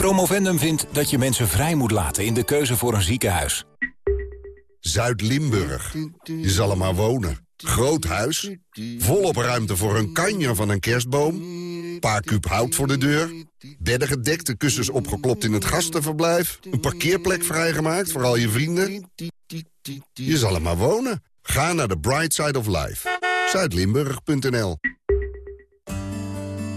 Promovendum vindt dat je mensen vrij moet laten in de keuze voor een ziekenhuis. Zuid-Limburg. Je zal er maar wonen. Groot huis, volop ruimte voor een kanje van een kerstboom... paar kuub hout voor de deur, bedden gedekte kussens opgeklopt in het gastenverblijf... een parkeerplek vrijgemaakt voor al je vrienden. Je zal er maar wonen. Ga naar de Bright Side of Life. Zuidlimburg.nl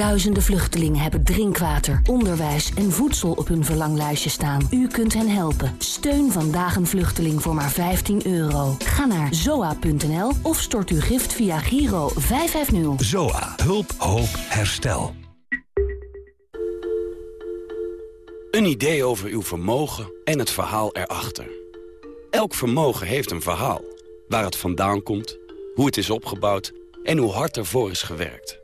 Duizenden vluchtelingen hebben drinkwater, onderwijs en voedsel op hun verlanglijstje staan. U kunt hen helpen. Steun vandaag een vluchteling voor maar 15 euro. Ga naar zoa.nl of stort uw gift via Giro 550. ZOA. Hulp, hoop, herstel. Een idee over uw vermogen en het verhaal erachter. Elk vermogen heeft een verhaal. Waar het vandaan komt, hoe het is opgebouwd en hoe hard ervoor is gewerkt.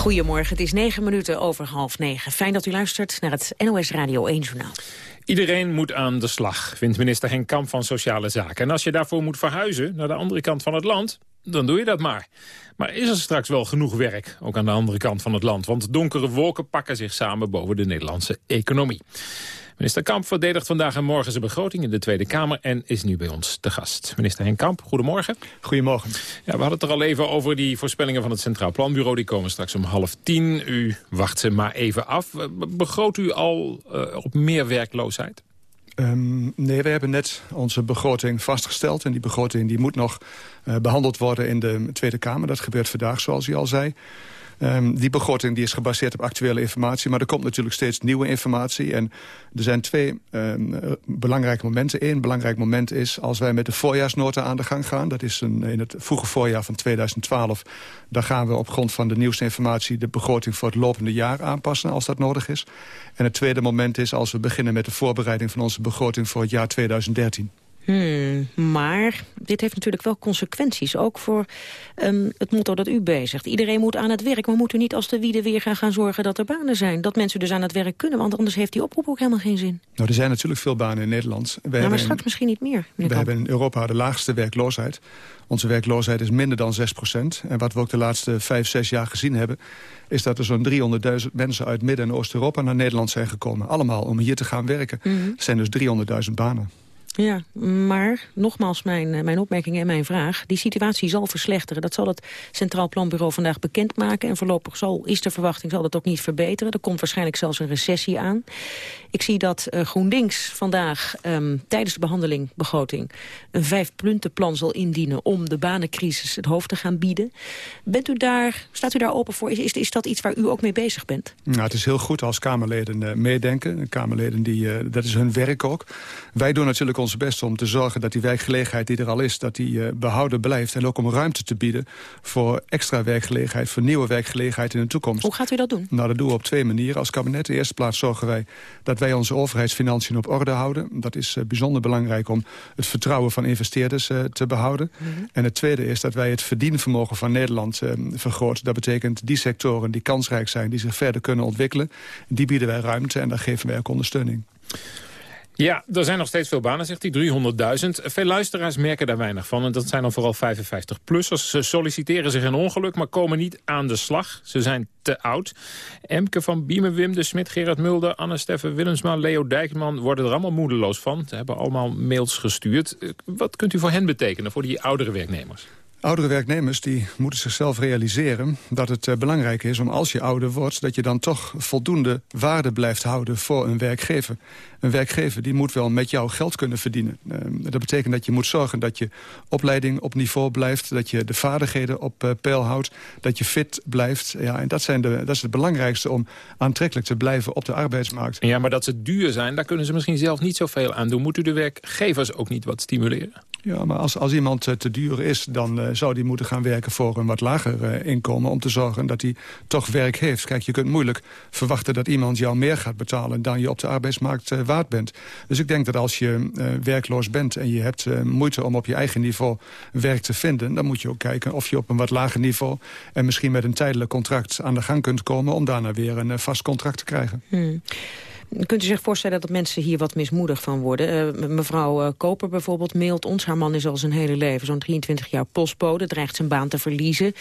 Goedemorgen, het is negen minuten over half negen. Fijn dat u luistert naar het NOS Radio 1 Journaal. Iedereen moet aan de slag, vindt minister Henk Kamp van Sociale Zaken. En als je daarvoor moet verhuizen naar de andere kant van het land, dan doe je dat maar. Maar is er straks wel genoeg werk, ook aan de andere kant van het land? Want donkere wolken pakken zich samen boven de Nederlandse economie. Minister Kamp verdedigt vandaag en morgen zijn begroting in de Tweede Kamer... en is nu bij ons te gast. Minister Henk Kamp, goedemorgen. Goedemorgen. Ja, we hadden het er al even over die voorspellingen van het Centraal Planbureau. Die komen straks om half tien. U wacht ze maar even af. Begroot u al uh, op meer werkloosheid? Um, nee, we hebben net onze begroting vastgesteld. En die begroting die moet nog uh, behandeld worden in de Tweede Kamer. Dat gebeurt vandaag, zoals u al zei. Um, die begroting die is gebaseerd op actuele informatie. Maar er komt natuurlijk steeds nieuwe informatie. En er zijn twee um, belangrijke momenten. Eén belangrijk moment is als wij met de voorjaarsnota aan de gang gaan. Dat is in het vroege voorjaar van 2012. Dan gaan we op grond van de nieuwste informatie... de begroting voor het lopende jaar aanpassen als dat nodig is. En het tweede moment is als we beginnen met de voorbereiding van onze begroting voor het jaar 2013. Hmm, maar dit heeft natuurlijk wel consequenties. Ook voor um, het motto dat u bezigt. Iedereen moet aan het werk. Maar moet u niet als de wieden weer gaan, gaan zorgen dat er banen zijn? Dat mensen dus aan het werk kunnen. Want anders heeft die oproep ook helemaal geen zin. Nou, er zijn natuurlijk veel banen in Nederland. We nou, maar straks misschien niet meer. We hebben in Europa de laagste werkloosheid. Onze werkloosheid is minder dan 6 procent. En wat we ook de laatste 5, 6 jaar gezien hebben... is dat er zo'n 300.000 mensen uit Midden- en Oost-Europa naar Nederland zijn gekomen. Allemaal om hier te gaan werken. Mm -hmm. Er zijn dus 300.000 banen. Ja, maar nogmaals mijn, eh, mijn opmerking en mijn vraag. Die situatie zal verslechteren. Dat zal het Centraal Planbureau vandaag bekendmaken. En voorlopig zal, is de verwachting, zal dat ook niet verbeteren. Er komt waarschijnlijk zelfs een recessie aan. Ik zie dat uh, GroenLinks vandaag um, tijdens de behandeling begroting... een vijfpuntenplan zal indienen om de banencrisis het hoofd te gaan bieden. Bent u daar, staat u daar open voor? Is, is, dat iets waar u ook mee bezig bent? Nou, het is heel goed als Kamerleden uh, meedenken. Kamerleden, die, dat is hun werk ook. Wij doen natuurlijk ons best om te zorgen dat die werkgelegenheid die er al is... dat die uh, behouden blijft en ook om ruimte te bieden... voor extra werkgelegenheid, voor nieuwe werkgelegenheid in de toekomst. Hoe gaat u dat doen? Nou, dat doen we op twee manieren. Als kabinet in de eerste plaats zorgen wij dat wij onze overheidsfinanciën op orde houden. Dat is uh, bijzonder belangrijk om het vertrouwen van investeerders uh, te behouden. Mm -hmm. En het tweede is dat wij het verdienvermogen van Nederland vergroten. Dat betekent die sectoren die kansrijk zijn, die zich verder kunnen ontwikkelen... die bieden wij ruimte en daar geven wij ook ondersteuning. Ja, er zijn nog steeds veel banen, zegt hij, 300.000. Veel luisteraars merken daar weinig van. En dat zijn dan vooral 55-plussers. Ze solliciteren zich een ongeluk, maar komen niet aan de slag. Ze zijn te oud. Emke van Biemen, Wim de Smit, Gerard Mulder... Anne Steffen Willemsma, Leo Dijkman worden er allemaal moedeloos van. Ze hebben allemaal mails gestuurd. Wat kunt u voor hen betekenen, voor die oudere werknemers? Oudere werknemers die moeten zichzelf realiseren dat het uh, belangrijk is om als je ouder wordt... dat je dan toch voldoende waarde blijft houden voor een werkgever. Een werkgever die moet wel met jou geld kunnen verdienen. Uh, dat betekent dat je moet zorgen dat je opleiding op niveau blijft... dat je de vaardigheden op uh, peil houdt, dat je fit blijft. Ja, en dat, zijn de, dat is het belangrijkste om aantrekkelijk te blijven op de arbeidsmarkt. Ja, maar dat ze duur zijn, daar kunnen ze misschien zelf niet zoveel aan doen. Moet u de werkgevers ook niet wat stimuleren? Ja, maar als, als iemand uh, te duur is, dan uh, zou die moeten gaan werken voor een wat lager uh, inkomen... om te zorgen dat hij toch werk heeft. Kijk, je kunt moeilijk verwachten dat iemand jou meer gaat betalen... dan je op de arbeidsmarkt bent. Dus ik denk dat als je werkloos bent en je hebt moeite om op je eigen niveau werk te vinden... dan moet je ook kijken of je op een wat lager niveau... en misschien met een tijdelijk contract aan de gang kunt komen... om daarna weer een vast contract te krijgen. Hmm. Kunt u zich voorstellen dat mensen hier wat mismoedig van worden? Uh, mevrouw uh, Koper bijvoorbeeld mailt ons. Haar man is al zijn hele leven zo'n 23 jaar postbode. Dreigt zijn baan te verliezen.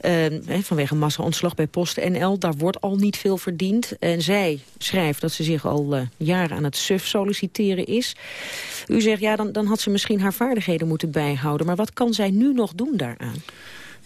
Uh, vanwege massa-ontslag bij PostNL. Daar wordt al niet veel verdiend. En zij schrijft dat ze zich al jaren aan het suf solliciteren is. U zegt, ja, dan, dan had ze misschien haar vaardigheden moeten bijhouden. Maar wat kan zij nu nog doen daaraan?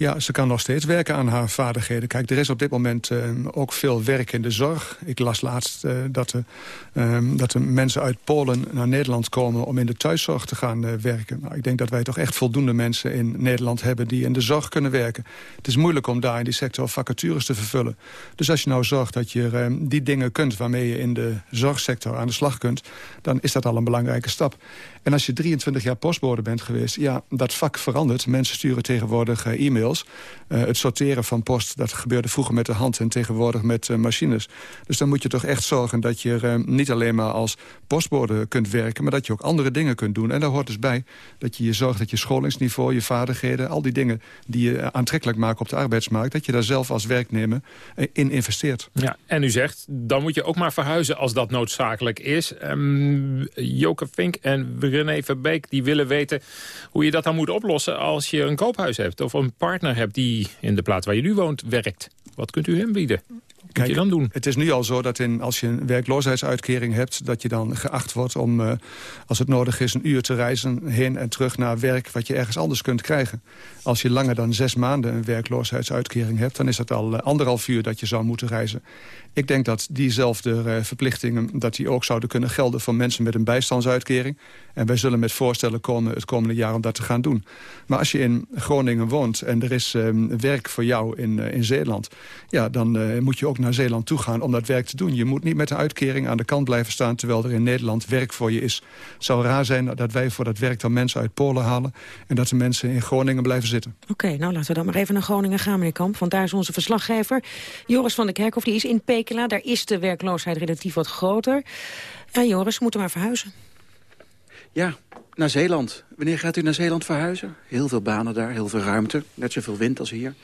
Ja, ze kan nog steeds werken aan haar vaardigheden. Kijk, er is op dit moment uh, ook veel werk in de zorg. Ik las laatst uh, dat, er, uh, dat er mensen uit Polen naar Nederland komen... om in de thuiszorg te gaan werken. Nou, ik denk dat wij toch echt voldoende mensen in Nederland hebben... die in de zorg kunnen werken. Het is moeilijk om daar in die sector vacatures te vervullen. Dus als je nou zorgt dat je die dingen kunt... waarmee je in de zorgsector aan de slag kunt... dan is dat al een belangrijke stap. En als je 23 jaar postbode bent geweest... ja, dat vak verandert. Mensen sturen tegenwoordig e-mail inmiddels. Uh, het sorteren van post, dat gebeurde vroeger met de hand en tegenwoordig met uh, machines. Dus dan moet je toch echt zorgen dat je niet alleen maar als postbode kunt werken... maar dat je ook andere dingen kunt doen. En daar hoort dus bij dat je je zorgt dat je scholingsniveau, je vaardigheden... al die dingen die je aantrekkelijk maken op de arbeidsmarkt... dat je daar zelf als werknemer in investeert. Ja, en u zegt, dan moet je ook maar verhuizen als dat noodzakelijk is. Um, Joke Vink en René Verbeek die willen weten hoe je dat dan moet oplossen... als je een koophuis hebt of een partner hebt die in de plaats waar je nu woont werkt. Wat kunt u hem bieden? Kijk, je dan doen? Het is nu al zo dat in, als je een werkloosheidsuitkering hebt... dat je dan geacht wordt om, uh, als het nodig is, een uur te reizen... heen en terug naar werk wat je ergens anders kunt krijgen. Als je langer dan zes maanden een werkloosheidsuitkering hebt... dan is dat al uh, anderhalf uur dat je zou moeten reizen. Ik denk dat diezelfde uh, verplichtingen dat die ook zouden kunnen gelden... voor mensen met een bijstandsuitkering. En wij zullen met voorstellen komen het komende jaar om dat te gaan doen. Maar als je in Groningen woont en er is werk voor jou in, in Zeeland... ja, dan moet je ook naar Zeeland toe gaan om dat werk te doen. Je moet niet met een uitkering aan de kant blijven staan... terwijl er in Nederland werk voor je is. Het zou raar zijn dat wij voor dat werk dan mensen uit Polen halen... en dat de mensen in Groningen blijven zitten. Oké, nou laten we dan maar even naar Groningen gaan, meneer Kamp. Want daar is onze verslaggever Joris van der Kerkhof. Die is in Pekela. Daar is de werkloosheid relatief wat groter. En Joris, we moeten maar verhuizen. Ja, naar Zeeland. Wanneer gaat u naar Zeeland verhuizen? Heel veel banen daar, heel veel ruimte. Net zoveel wind als hier.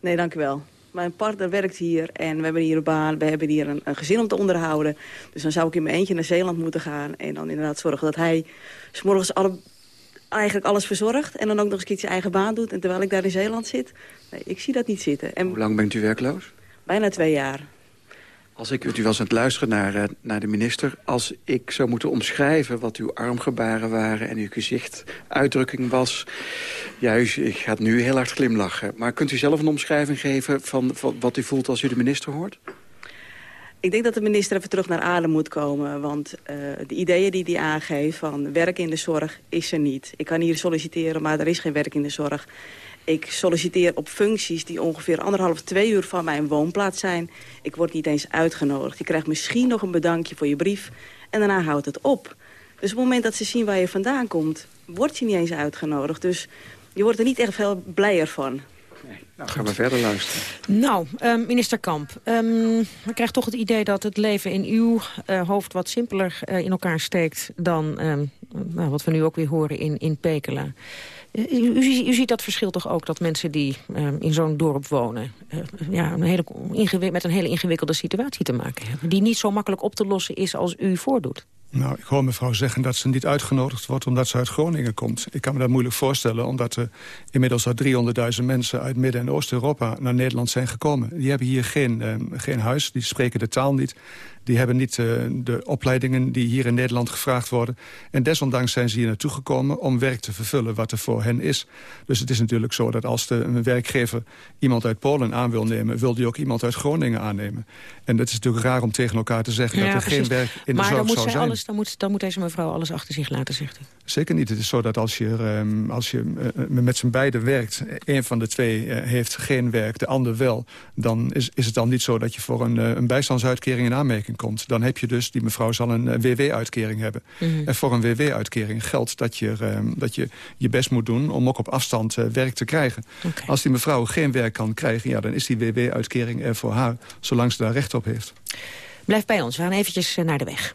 Nee, dank u wel. Mijn partner werkt hier en we hebben hier een baan. We hebben hier een, een, gezin om te onderhouden. Dus dan zou ik in mijn eentje naar Zeeland moeten gaan. En dan inderdaad zorgen dat hij s'morgens alle, eigenlijk alles verzorgt. En dan ook nog eens iets zijn eigen baan doet. En terwijl ik daar in Zeeland zit, nee, ik zie dat niet zitten. En Hoe lang bent u werkloos? Bijna twee jaar. Als ik, u was aan het luisteren naar, uh, naar de minister... als ik zou moeten omschrijven wat uw armgebaren waren... en uw gezichtsuitdrukking was... Ja, u, gaat nu heel hard glimlachen. Maar kunt u zelf een omschrijving geven van, van wat u voelt als u de minister hoort? Ik denk dat de minister even terug naar adem moet komen. Want uh, de ideeën die hij aangeeft van werk in de zorg is er niet. Ik kan hier solliciteren, maar er is geen werk in de zorg. Ik solliciteer op functies die ongeveer anderhalf, twee uur van mijn woonplaats zijn. Ik word niet eens uitgenodigd. Je krijgt misschien nog een bedankje voor je brief. En daarna houdt het op. Dus op het moment dat ze zien waar je vandaan komt... word je niet eens uitgenodigd. Dus je wordt er niet echt veel blijer van. Nee, nou gaan we verder luisteren. Nou, um, minister Kamp, um, ik krijg toch het idee dat het leven in uw uh, hoofd wat simpeler uh, in elkaar steekt dan um, nou, wat we nu ook weer horen in, in Pekela. U, u, u, ziet dat verschil toch ook dat mensen die uh, in zo'n dorp wonen... Uh, ja, een hele met een hele ingewikkelde situatie te maken hebben... die niet zo makkelijk op te lossen is als u voordoet? Nou, ik hoor mevrouw zeggen dat ze niet uitgenodigd wordt omdat ze uit Groningen komt. Ik kan me dat moeilijk voorstellen, omdat er inmiddels al 300.000 mensen uit Midden- en Oost-Europa naar Nederland zijn gekomen. Die hebben hier geen, uh, geen huis, die spreken de taal niet. Die hebben niet uh, de opleidingen die hier in Nederland gevraagd worden. En desondanks zijn ze hier naartoe gekomen om werk te vervullen wat er voor hen is. Dus het is natuurlijk zo dat als de, een werkgever iemand uit Polen aan wil nemen... wil die ook iemand uit Groningen aannemen. En dat is natuurlijk raar om tegen elkaar te zeggen ja, dat er precies. geen werk in maar de zorg zou zijn. Alles, dan, moet, dan moet deze mevrouw alles achter zich laten, zegt u. Zeker niet. Het is zo dat als je, um, als je uh, met z'n beiden werkt... een van de twee uh, heeft geen werk, de ander wel... dan is, is het dan niet zo dat je voor een, een bijstandsuitkering in aanmerking komt. Dan heb je dus, die mevrouw zal een WW-uitkering hebben. Mm -hmm. En voor een WW-uitkering geldt dat je, um, dat je je best moet doen... om ook op afstand werk te krijgen. Okay. Als die mevrouw geen werk kan krijgen... Ja, dan is die WW-uitkering er voor haar, zolang ze daar recht op heeft. Blijf bij ons, we gaan eventjes naar de weg.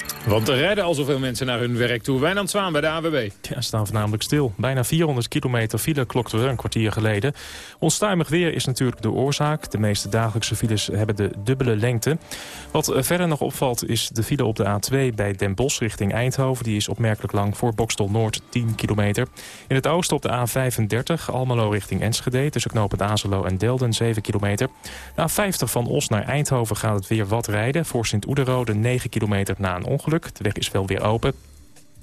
Want er rijden al zoveel mensen naar hun werk toe. Wijnand Zwaan bij de AWB. Ja, staan voornamelijk stil. Bijna 400 kilometer file klokten we een kwartier geleden. Onstuimig weer is natuurlijk de oorzaak. De meeste dagelijkse files hebben de dubbele lengte. Wat verder nog opvalt is de file op de A2 bij Den Bosch richting Eindhoven. Die is opmerkelijk lang voor Bokstel Noord 10 kilometer. In het oosten op de A35 Almelo richting Enschede. Tussen knooppunt Azelo en Delden 7 kilometer. De A50 van Os naar Eindhoven gaat het weer wat rijden. Voor Sint-Oederode 9 kilometer na een ongeluk. De weg is wel weer open.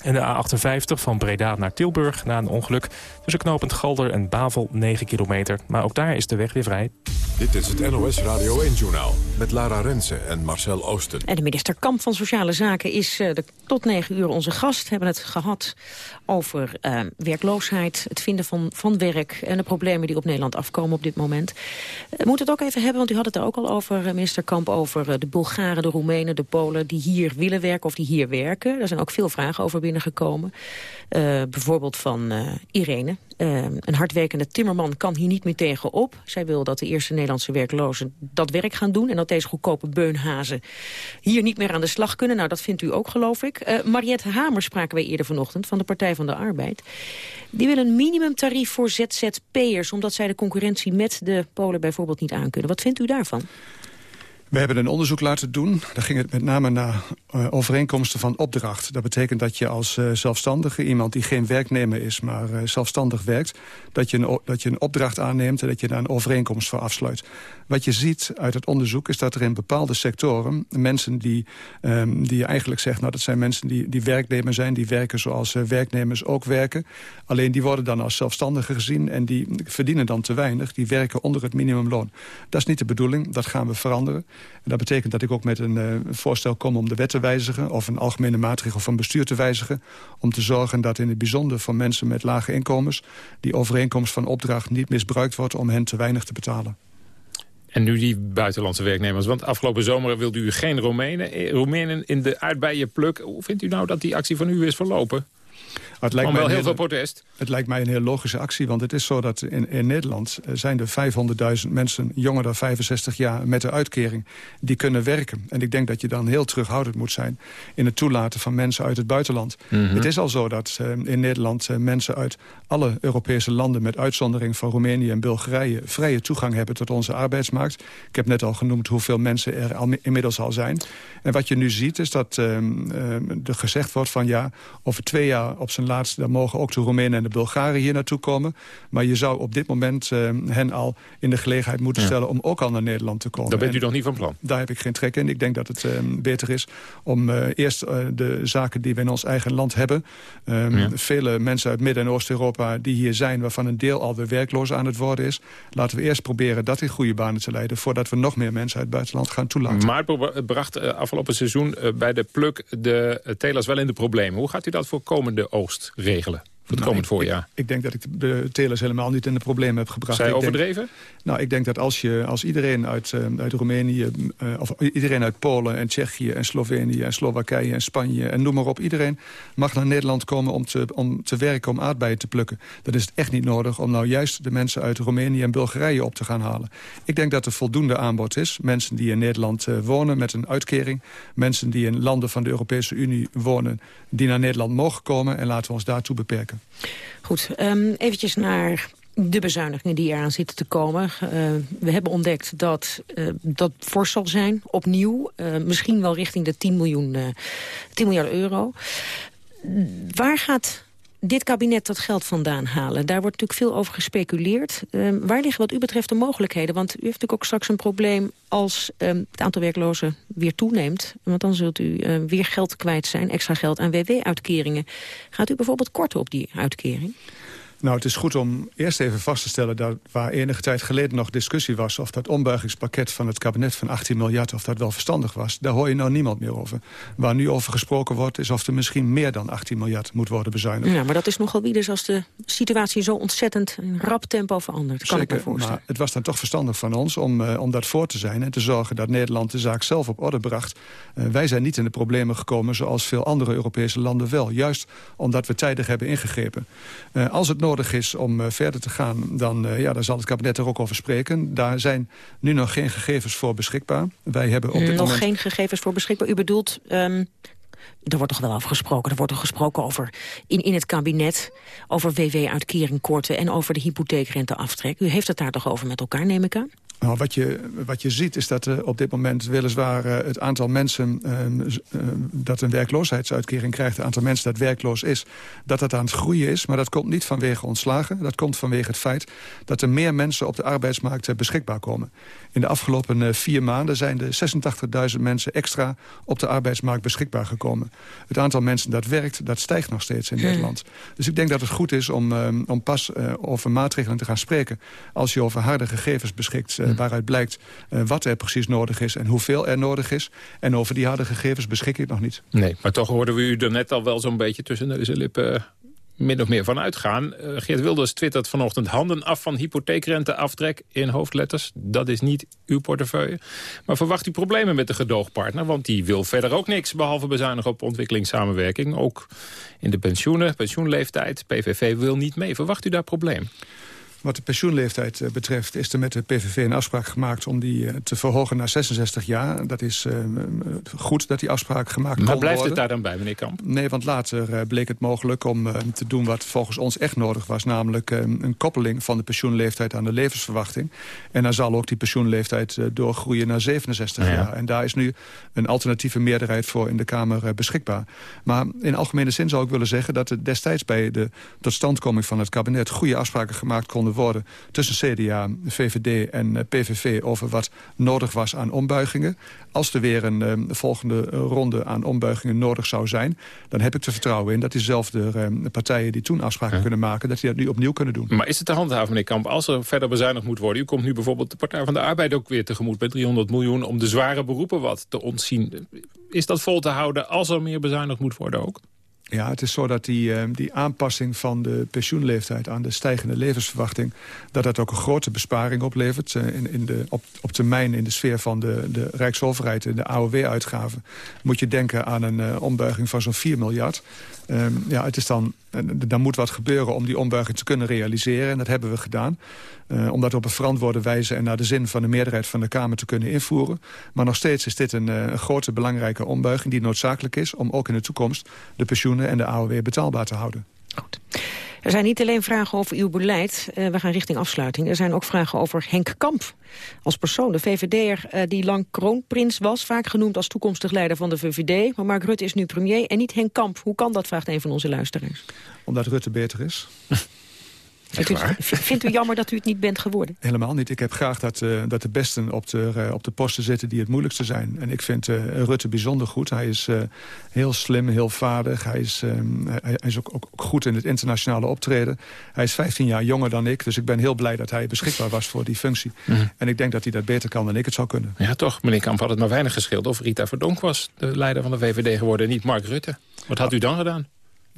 En de A58 van Breda naar Tilburg na een ongeluk. Tussen knooppunt Galder en Bavel 9 kilometer. Maar ook daar is de weg weer vrij. Dit is het NOS Radio 1-journaal met Lara Rensen en Marcel Oosten. En de minister Kamp van Sociale Zaken is uh, de, tot 9 uur onze gast. We hebben het gehad over uh, werkloosheid, het vinden van, van werk... en de problemen die op Nederland afkomen op dit moment. We uh, moeten het ook even hebben, want u had het er ook al over, minister Kamp... over de Bulgaren, de Roemenen, de Polen die hier willen werken of die hier werken. Er zijn ook veel vragen over binnengekomen. bijvoorbeeld van Irene. Een hardwerkende timmerman kan hier niet meer tegen op. Zij wil dat de eerste Nederlandse werklozen dat werk gaan doen... en dat deze goedkope beunhazen hier niet meer aan de slag kunnen. Nou, dat vindt u ook, geloof ik. Uh, Mariette Hamer spraken wij eerder vanochtend van de Partij van de Arbeid. Die wil een minimumtarief voor ZZP'ers... omdat zij de concurrentie met de Polen bijvoorbeeld niet aankunnen. Wat vindt u daarvan? We hebben een onderzoek laten doen. Daar ging het met name naar uh, overeenkomsten van opdracht. Dat betekent dat je als uh, zelfstandige, iemand die geen werknemer is... maar uh, zelfstandig werkt, dat je, een, dat je een opdracht aanneemt... en dat je daar een overeenkomst voor afsluit. Wat je ziet uit het onderzoek is dat er in bepaalde sectoren... mensen die, um, die je eigenlijk zegt... nou dat zijn mensen die, die werknemer zijn... die werken zoals werknemers ook werken. Alleen die worden dan als zelfstandigen gezien... en die verdienen dan te weinig. Die werken onder het minimumloon. Dat is niet de bedoeling, dat gaan we veranderen. Dat betekent dat ik ook met een uh, voorstel kom om de wet te wijzigen... of een algemene maatregel van bestuur te wijzigen... om te zorgen dat in het bijzonder voor mensen met lage inkomens... die overeenkomst van opdracht niet misbruikt wordt om hen te weinig te betalen. En nu die buitenlandse werknemers. Want afgelopen zomer wilde u geen Roemenen, eh, Roemenen in de aardbeienpluk. Hoe vindt u nou dat die actie van u is verlopen? Het lijkt wel mij heel veel protest. Het lijkt mij een heel logische actie, want het is zo dat in, in Nederland... Eh, zijn er 500.000 mensen jonger dan 65 jaar met een uitkering... die kunnen werken. En ik denk dat je dan heel terughoudend moet zijn... in het toelaten van mensen uit het buitenland. Mm -hmm. Het is al zo dat uh, in Nederland uh, mensen uit alle Europese landen... met uitzondering van Roemenië en Bulgarije... vrije toegang hebben tot onze arbeidsmarkt. Ik heb net al genoemd hoeveel mensen er al, inmiddels al zijn. En wat je nu ziet is dat uh, er gezegd wordt van... ja, over twee jaar op zijn laatste... dan mogen ook de Roemenen en de Bulgaren hier naartoe komen. Maar je zou op dit moment uh, hen al in de gelegenheid moeten ja. stellen... om ook al naar Nederland te komen. Daar bent u en nog niet van plan? Daar heb ik geen trek in. Ik denk dat het uh, beter is om uh, eerst de zaken die we in ons eigen land hebben... Um, ja. vele mensen uit Midden- en Oost-Europa die hier zijn... waarvan een deel alweer werkloos aan het worden is... laten we eerst proberen dat in goede banen te leiden... voordat we nog meer mensen uit het buitenland gaan toelaten. Maar het bracht afgelopen seizoen bij de pluk de telers wel in de problemen. Hoe gaat u dat voor komende oogst regelen? Voor het komend nou, voorjaar? Ik, ik, denk dat ik de telers helemaal niet in de problemen heb gebracht. Zij ik overdreven? Denk, nou, ik denk dat als, je, als iedereen uit, uh, uit Roemenië... Uh, of iedereen uit Polen en Tsjechië en Slovenië en Slowakije en Spanje... en noem maar op, iedereen mag naar Nederland komen om te, om te werken... om aardbeien te plukken. Dan is het echt niet nodig om nou juist de mensen uit Roemenië en Bulgarije op te gaan halen. Ik denk dat er voldoende aanbod is. Mensen die in Nederland uh, wonen met een uitkering. Mensen die in landen van de Europese Unie wonen... die naar Nederland mogen komen en laten we ons daartoe beperken. Goed, um, eventjes naar de bezuinigingen die eraan zitten te komen. Uh, we hebben ontdekt dat uh, dat fors zal zijn, opnieuw. Uh, misschien wel richting de 10, miljoen, 10 miljard euro. Waar gaat dit kabinet dat geld vandaan halen? Daar wordt natuurlijk veel over gespeculeerd. Uh, waar liggen wat u betreft de mogelijkheden? Want u heeft natuurlijk ook straks een probleem als uh, het aantal werklozen weer toeneemt. Want dan zult u uh, weer geld kwijt zijn, extra geld aan WW-uitkeringen. Gaat u bijvoorbeeld korten op die uitkering? Nou, het is goed om eerst even vast te stellen... dat waar enige tijd geleden nog discussie was... of dat ombuigingspakket van het kabinet van 18 miljard... of dat wel verstandig was, daar hoor je nou niemand meer over. Waar nu over gesproken wordt... is of er misschien meer dan 18 miljard moet worden bezuinigd. Ja, maar dat is nogal wie dus als de situatie zo ontzettend... in rap tempo verandert, kan Zeker, ik me voorstellen. Maar het was dan toch verstandig van ons om, uh, om dat voor te zijn... en te zorgen dat Nederland de zaak zelf op orde bracht. Uh, wij zijn niet in de problemen gekomen zoals veel andere Europese landen wel. Juist omdat we tijdig hebben ingegrepen. Uh, als het nodig is om uh, verder te gaan, dan, uh, ja, dan zal het kabinet er ook over spreken. Daar zijn nu nog geen gegevens voor beschikbaar. Wij hebben op dit nog moment... geen gegevens voor beschikbaar. U bedoelt... Um... Er wordt toch wel over gesproken. Er wordt toch gesproken over in, in het kabinet... over WW-uitkering korten en over de hypotheekrenteaftrek. U heeft het daar toch over met elkaar, neem ik aan? Nou, wat, je, wat je ziet is dat uh, op dit moment weliswaar uh, het aantal mensen... Uh, dat een werkloosheidsuitkering krijgt, het aantal mensen dat werkloos is... dat dat aan het groeien is, maar dat komt niet vanwege ontslagen. Dat komt vanwege het feit dat er meer mensen op de arbeidsmarkt beschikbaar komen. In de afgelopen vier maanden zijn er 86.000 mensen extra op de arbeidsmarkt beschikbaar gekomen. Het aantal mensen dat werkt, dat stijgt nog steeds in Nederland. Dus ik denk dat het goed is om, om pas over maatregelen te gaan spreken... als je over harde gegevens beschikt waaruit blijkt uh, wat er precies nodig is en hoeveel er nodig is. En over die harde gegevens beschik ik nog niet. Nee, maar toch hoorden we u er net al wel zo'n beetje tussen neus en lippen min of meer van uitgaan. Uh, Geert Wilders twittert vanochtend handen af van hypotheekrenteaftrek in hoofdletters. Dat is niet uw portefeuille. Maar verwacht u problemen met de gedoogpartner? Want die wil verder ook niks, behalve bezuinigen op ontwikkelingssamenwerking. Ook in de pensioenen, pensioenleeftijd. PVV wil niet mee. Verwacht u daar problemen? Wat de pensioenleeftijd eh, betreft is er met de PVV een afspraak gemaakt... om die eh, te verhogen naar 66 jaar. Dat is uh, goed dat die afspraak gemaakt maar blijft het daar dan bij, meneer Kamp? Nee, want later bleek het mogelijk om te doen wat volgens ons echt nodig was. Namelijk een koppeling van de pensioenleeftijd aan de levensverwachting. En dan zal ook die pensioenleeftijd doorgroeien naar 67 jaar. En daar is nu een alternatieve meerderheid voor in de Kamer beschikbaar. Maar in algemene zin zou ik willen zeggen... dat er destijds bij de totstandkoming van het kabinet... goede afspraken gemaakt konden worden tussen CDA, VVD en eh, PVV... over wat nodig was aan ombuigingen. Als er weer een uh, volgende ronde aan ombuigingen nodig zou zijn... dan heb ik er vertrouwen in dat diezelfde partijen die toen afspraken kunnen maken... dat die dat nu opnieuw kunnen doen. Maar is het te handhaven, meneer Kamp, als er verder bezuinigd moet worden? U komt nu bijvoorbeeld de Partij van de Arbeid ook weer tegemoet... met 300 miljoen om de zware beroepen wat te ontzien. Is dat vol te houden als er meer bezuinigd moet worden ook? Ja, het is zo dat die, uh, die aanpassing van de pensioenleeftijd... aan de stijgende levensverwachting... dat dat ook een grote besparing oplevert. Uh, in, in de, op, op termijn in de sfeer van de, de Rijksoverheid... in de AOW-uitgaven moet je denken aan een uh, ombuiging van zo'n 4 miljard. Um, ja, het is dan, dan moet wat gebeuren om die ombuiging te kunnen realiseren. En dat hebben we gedaan. Uh, om dat op een verantwoorde wijze en naar de zin van de meerderheid van de Kamer te kunnen invoeren. Maar nog steeds is dit een, een grote belangrijke ombuiging die noodzakelijk is... om ook in de toekomst de pensioenen en de AOW betaalbaar te houden. Goed. Er zijn niet alleen vragen over uw beleid. Uh, we gaan richting afsluiting. Er zijn ook vragen over Henk Kamp als persoon. De VVD'er uh, die lang kroonprins was. Vaak genoemd als toekomstig leider van de VVD. Maar Mark Rutte is nu premier en niet Henk Kamp. Hoe kan dat, vraagt een van onze luisteraars. Omdat Rutte beter is. Vindt u, vindt u jammer dat u het niet bent geworden? Helemaal niet. Ik heb graag dat, uh, dat de besten op de, uh, op de posten zitten die het moeilijkste zijn. En ik vind uh, Rutte bijzonder goed. Hij is heel slim, heel vaardig. Hij is, ehm, hij, hij, is ook, ook, goed in het internationale optreden. Hij is 15 jaar jonger dan ik. Dus ik ben heel blij dat hij beschikbaar was voor die functie. Mm. En ik denk dat hij dat beter kan dan ik het zou kunnen. Ja, toch. Meneer Kamp had het maar weinig gescheeld of Rita Verdonk was de leider van de VVD geworden. Niet Mark Rutte. Wat had u dan gedaan?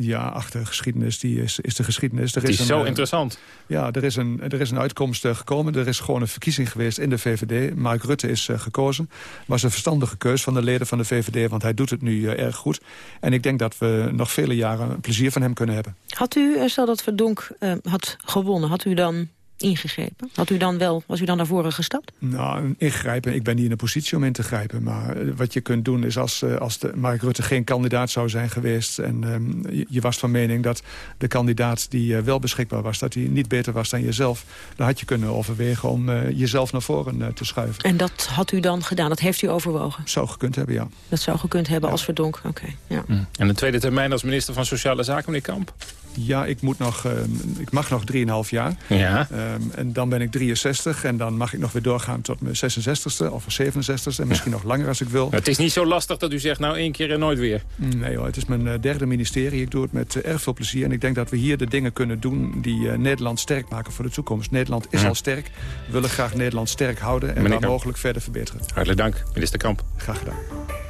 Ja, achter geschiedenis, die is, is de geschiedenis. Er is, is een, zo uh, interessant. Ja, er is een, er is een uitkomst uh, gekomen. Er is gewoon een verkiezing geweest in de VVD. Mark Rutte is uh, gekozen. was een verstandige keus van de leden van de VVD... want hij doet het nu erg goed. En ik denk dat we nog vele jaren plezier van hem kunnen hebben. Had u, stel dat Verdonk had gewonnen... had u dan ingegrepen? Had u dan wel, was u dan naar voren gestapt? Nou, ingrijpen, ik ben niet in een positie om in te grijpen. Maar eh, wat je kunt doen is als, eh, als de Mark Rutte geen kandidaat zou zijn geweest... en um, je, je, was van mening dat de kandidaat die uh, wel beschikbaar was... dat hij niet beter was dan jezelf... dan had je kunnen overwegen om uh, jezelf naar voren te schuiven. En dat had u dan gedaan? Dat heeft u overwogen? Zou gekund hebben, ja. Dat zou gekund hebben ja. als verdonk, oké. Okay, ja. mm. En een tweede termijn als minister van Sociale Zaken, meneer Kamp? Ja, ik, moet nog, uh, ik mag nog 3,5 jaar. Ja. Um, en dan ben ik 63 en dan mag ik nog weer doorgaan tot mijn 66ste of 67ste. En misschien ja. nog langer als ik wil. Het is niet zo lastig dat u zegt, nou één keer en nooit weer. Nee hoor, het is mijn uh, derde ministerie. Ik doe het met uh, erg veel plezier. En ik denk dat we hier de dingen kunnen doen die uh, Nederland sterk maken voor de toekomst. Nederland is ja. al sterk. We willen graag Nederland sterk houden en waar mogelijk verder verbeteren. Hartelijk dank, minister Kamp. Graag gedaan.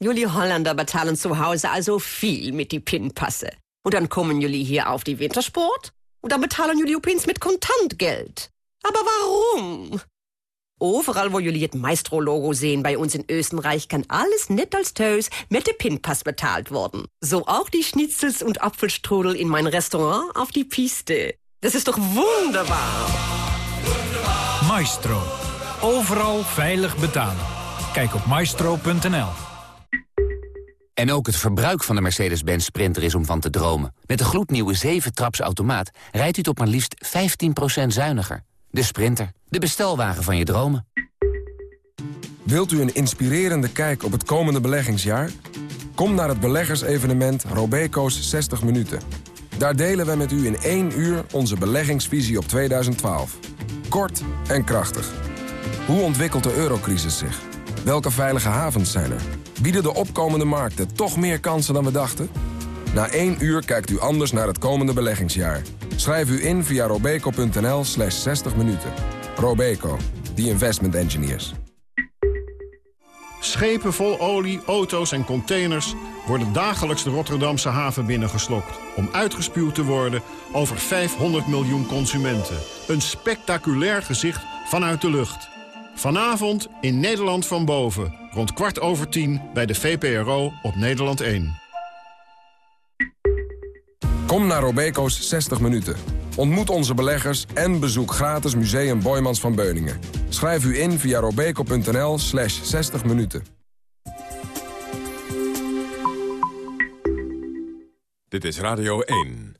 Jullie Holländer betalen zu Hause also viel mit die Pinpasse. Und dann kommen jullie hier auf die Wintersport und dann betalen jullie opeens mit Kontantgeld. Aber warum? Overal, wo jullie het Maestro-Logo sehen bei uns in Österreich, kann alles net als Tös mit dem Pinpass bezahlt worden. So auch die Schnitzels und Apfelstrudel in mein Restaurant auf die Piste. Das ist doch wunderbar. Maestro. Overal veilig betalen. Kijk op maestro.nl. En ook het verbruik van de Mercedes-Benz Sprinter is om van te dromen. Met de gloednieuwe 7-traps automaat rijdt u tot maar liefst 15% zuiniger. De Sprinter, de bestelwagen van je dromen. Wilt u een inspirerende kijk op het komende beleggingsjaar? Kom naar het beleggersevenement Robeco's 60 Minuten. Daar delen we met u in één uur onze beleggingsvisie op 2012. Kort en krachtig. Hoe ontwikkelt de eurocrisis zich? Welke veilige havens zijn er? Bieden de opkomende markten toch meer kansen dan we dachten? Na één uur kijkt u anders naar het komende beleggingsjaar. Schrijf u in via robeco.nl slash 60 minuten. Robeco, the investment engineers. Schepen vol olie, auto's en containers worden dagelijks de Rotterdamse haven binnengeslokt... om uitgespuwd te worden over 500 miljoen consumenten. Een spectaculair gezicht vanuit de lucht. Vanavond in Nederland van boven, rond kwart over tien bij de VPRO op Nederland 1. Kom naar Robeco's 60 minuten. Ontmoet onze beleggers en bezoek gratis Museum Boymans van Beuningen. Schrijf u in via robeco.nl slash 60 minuten. Dit is Radio 1.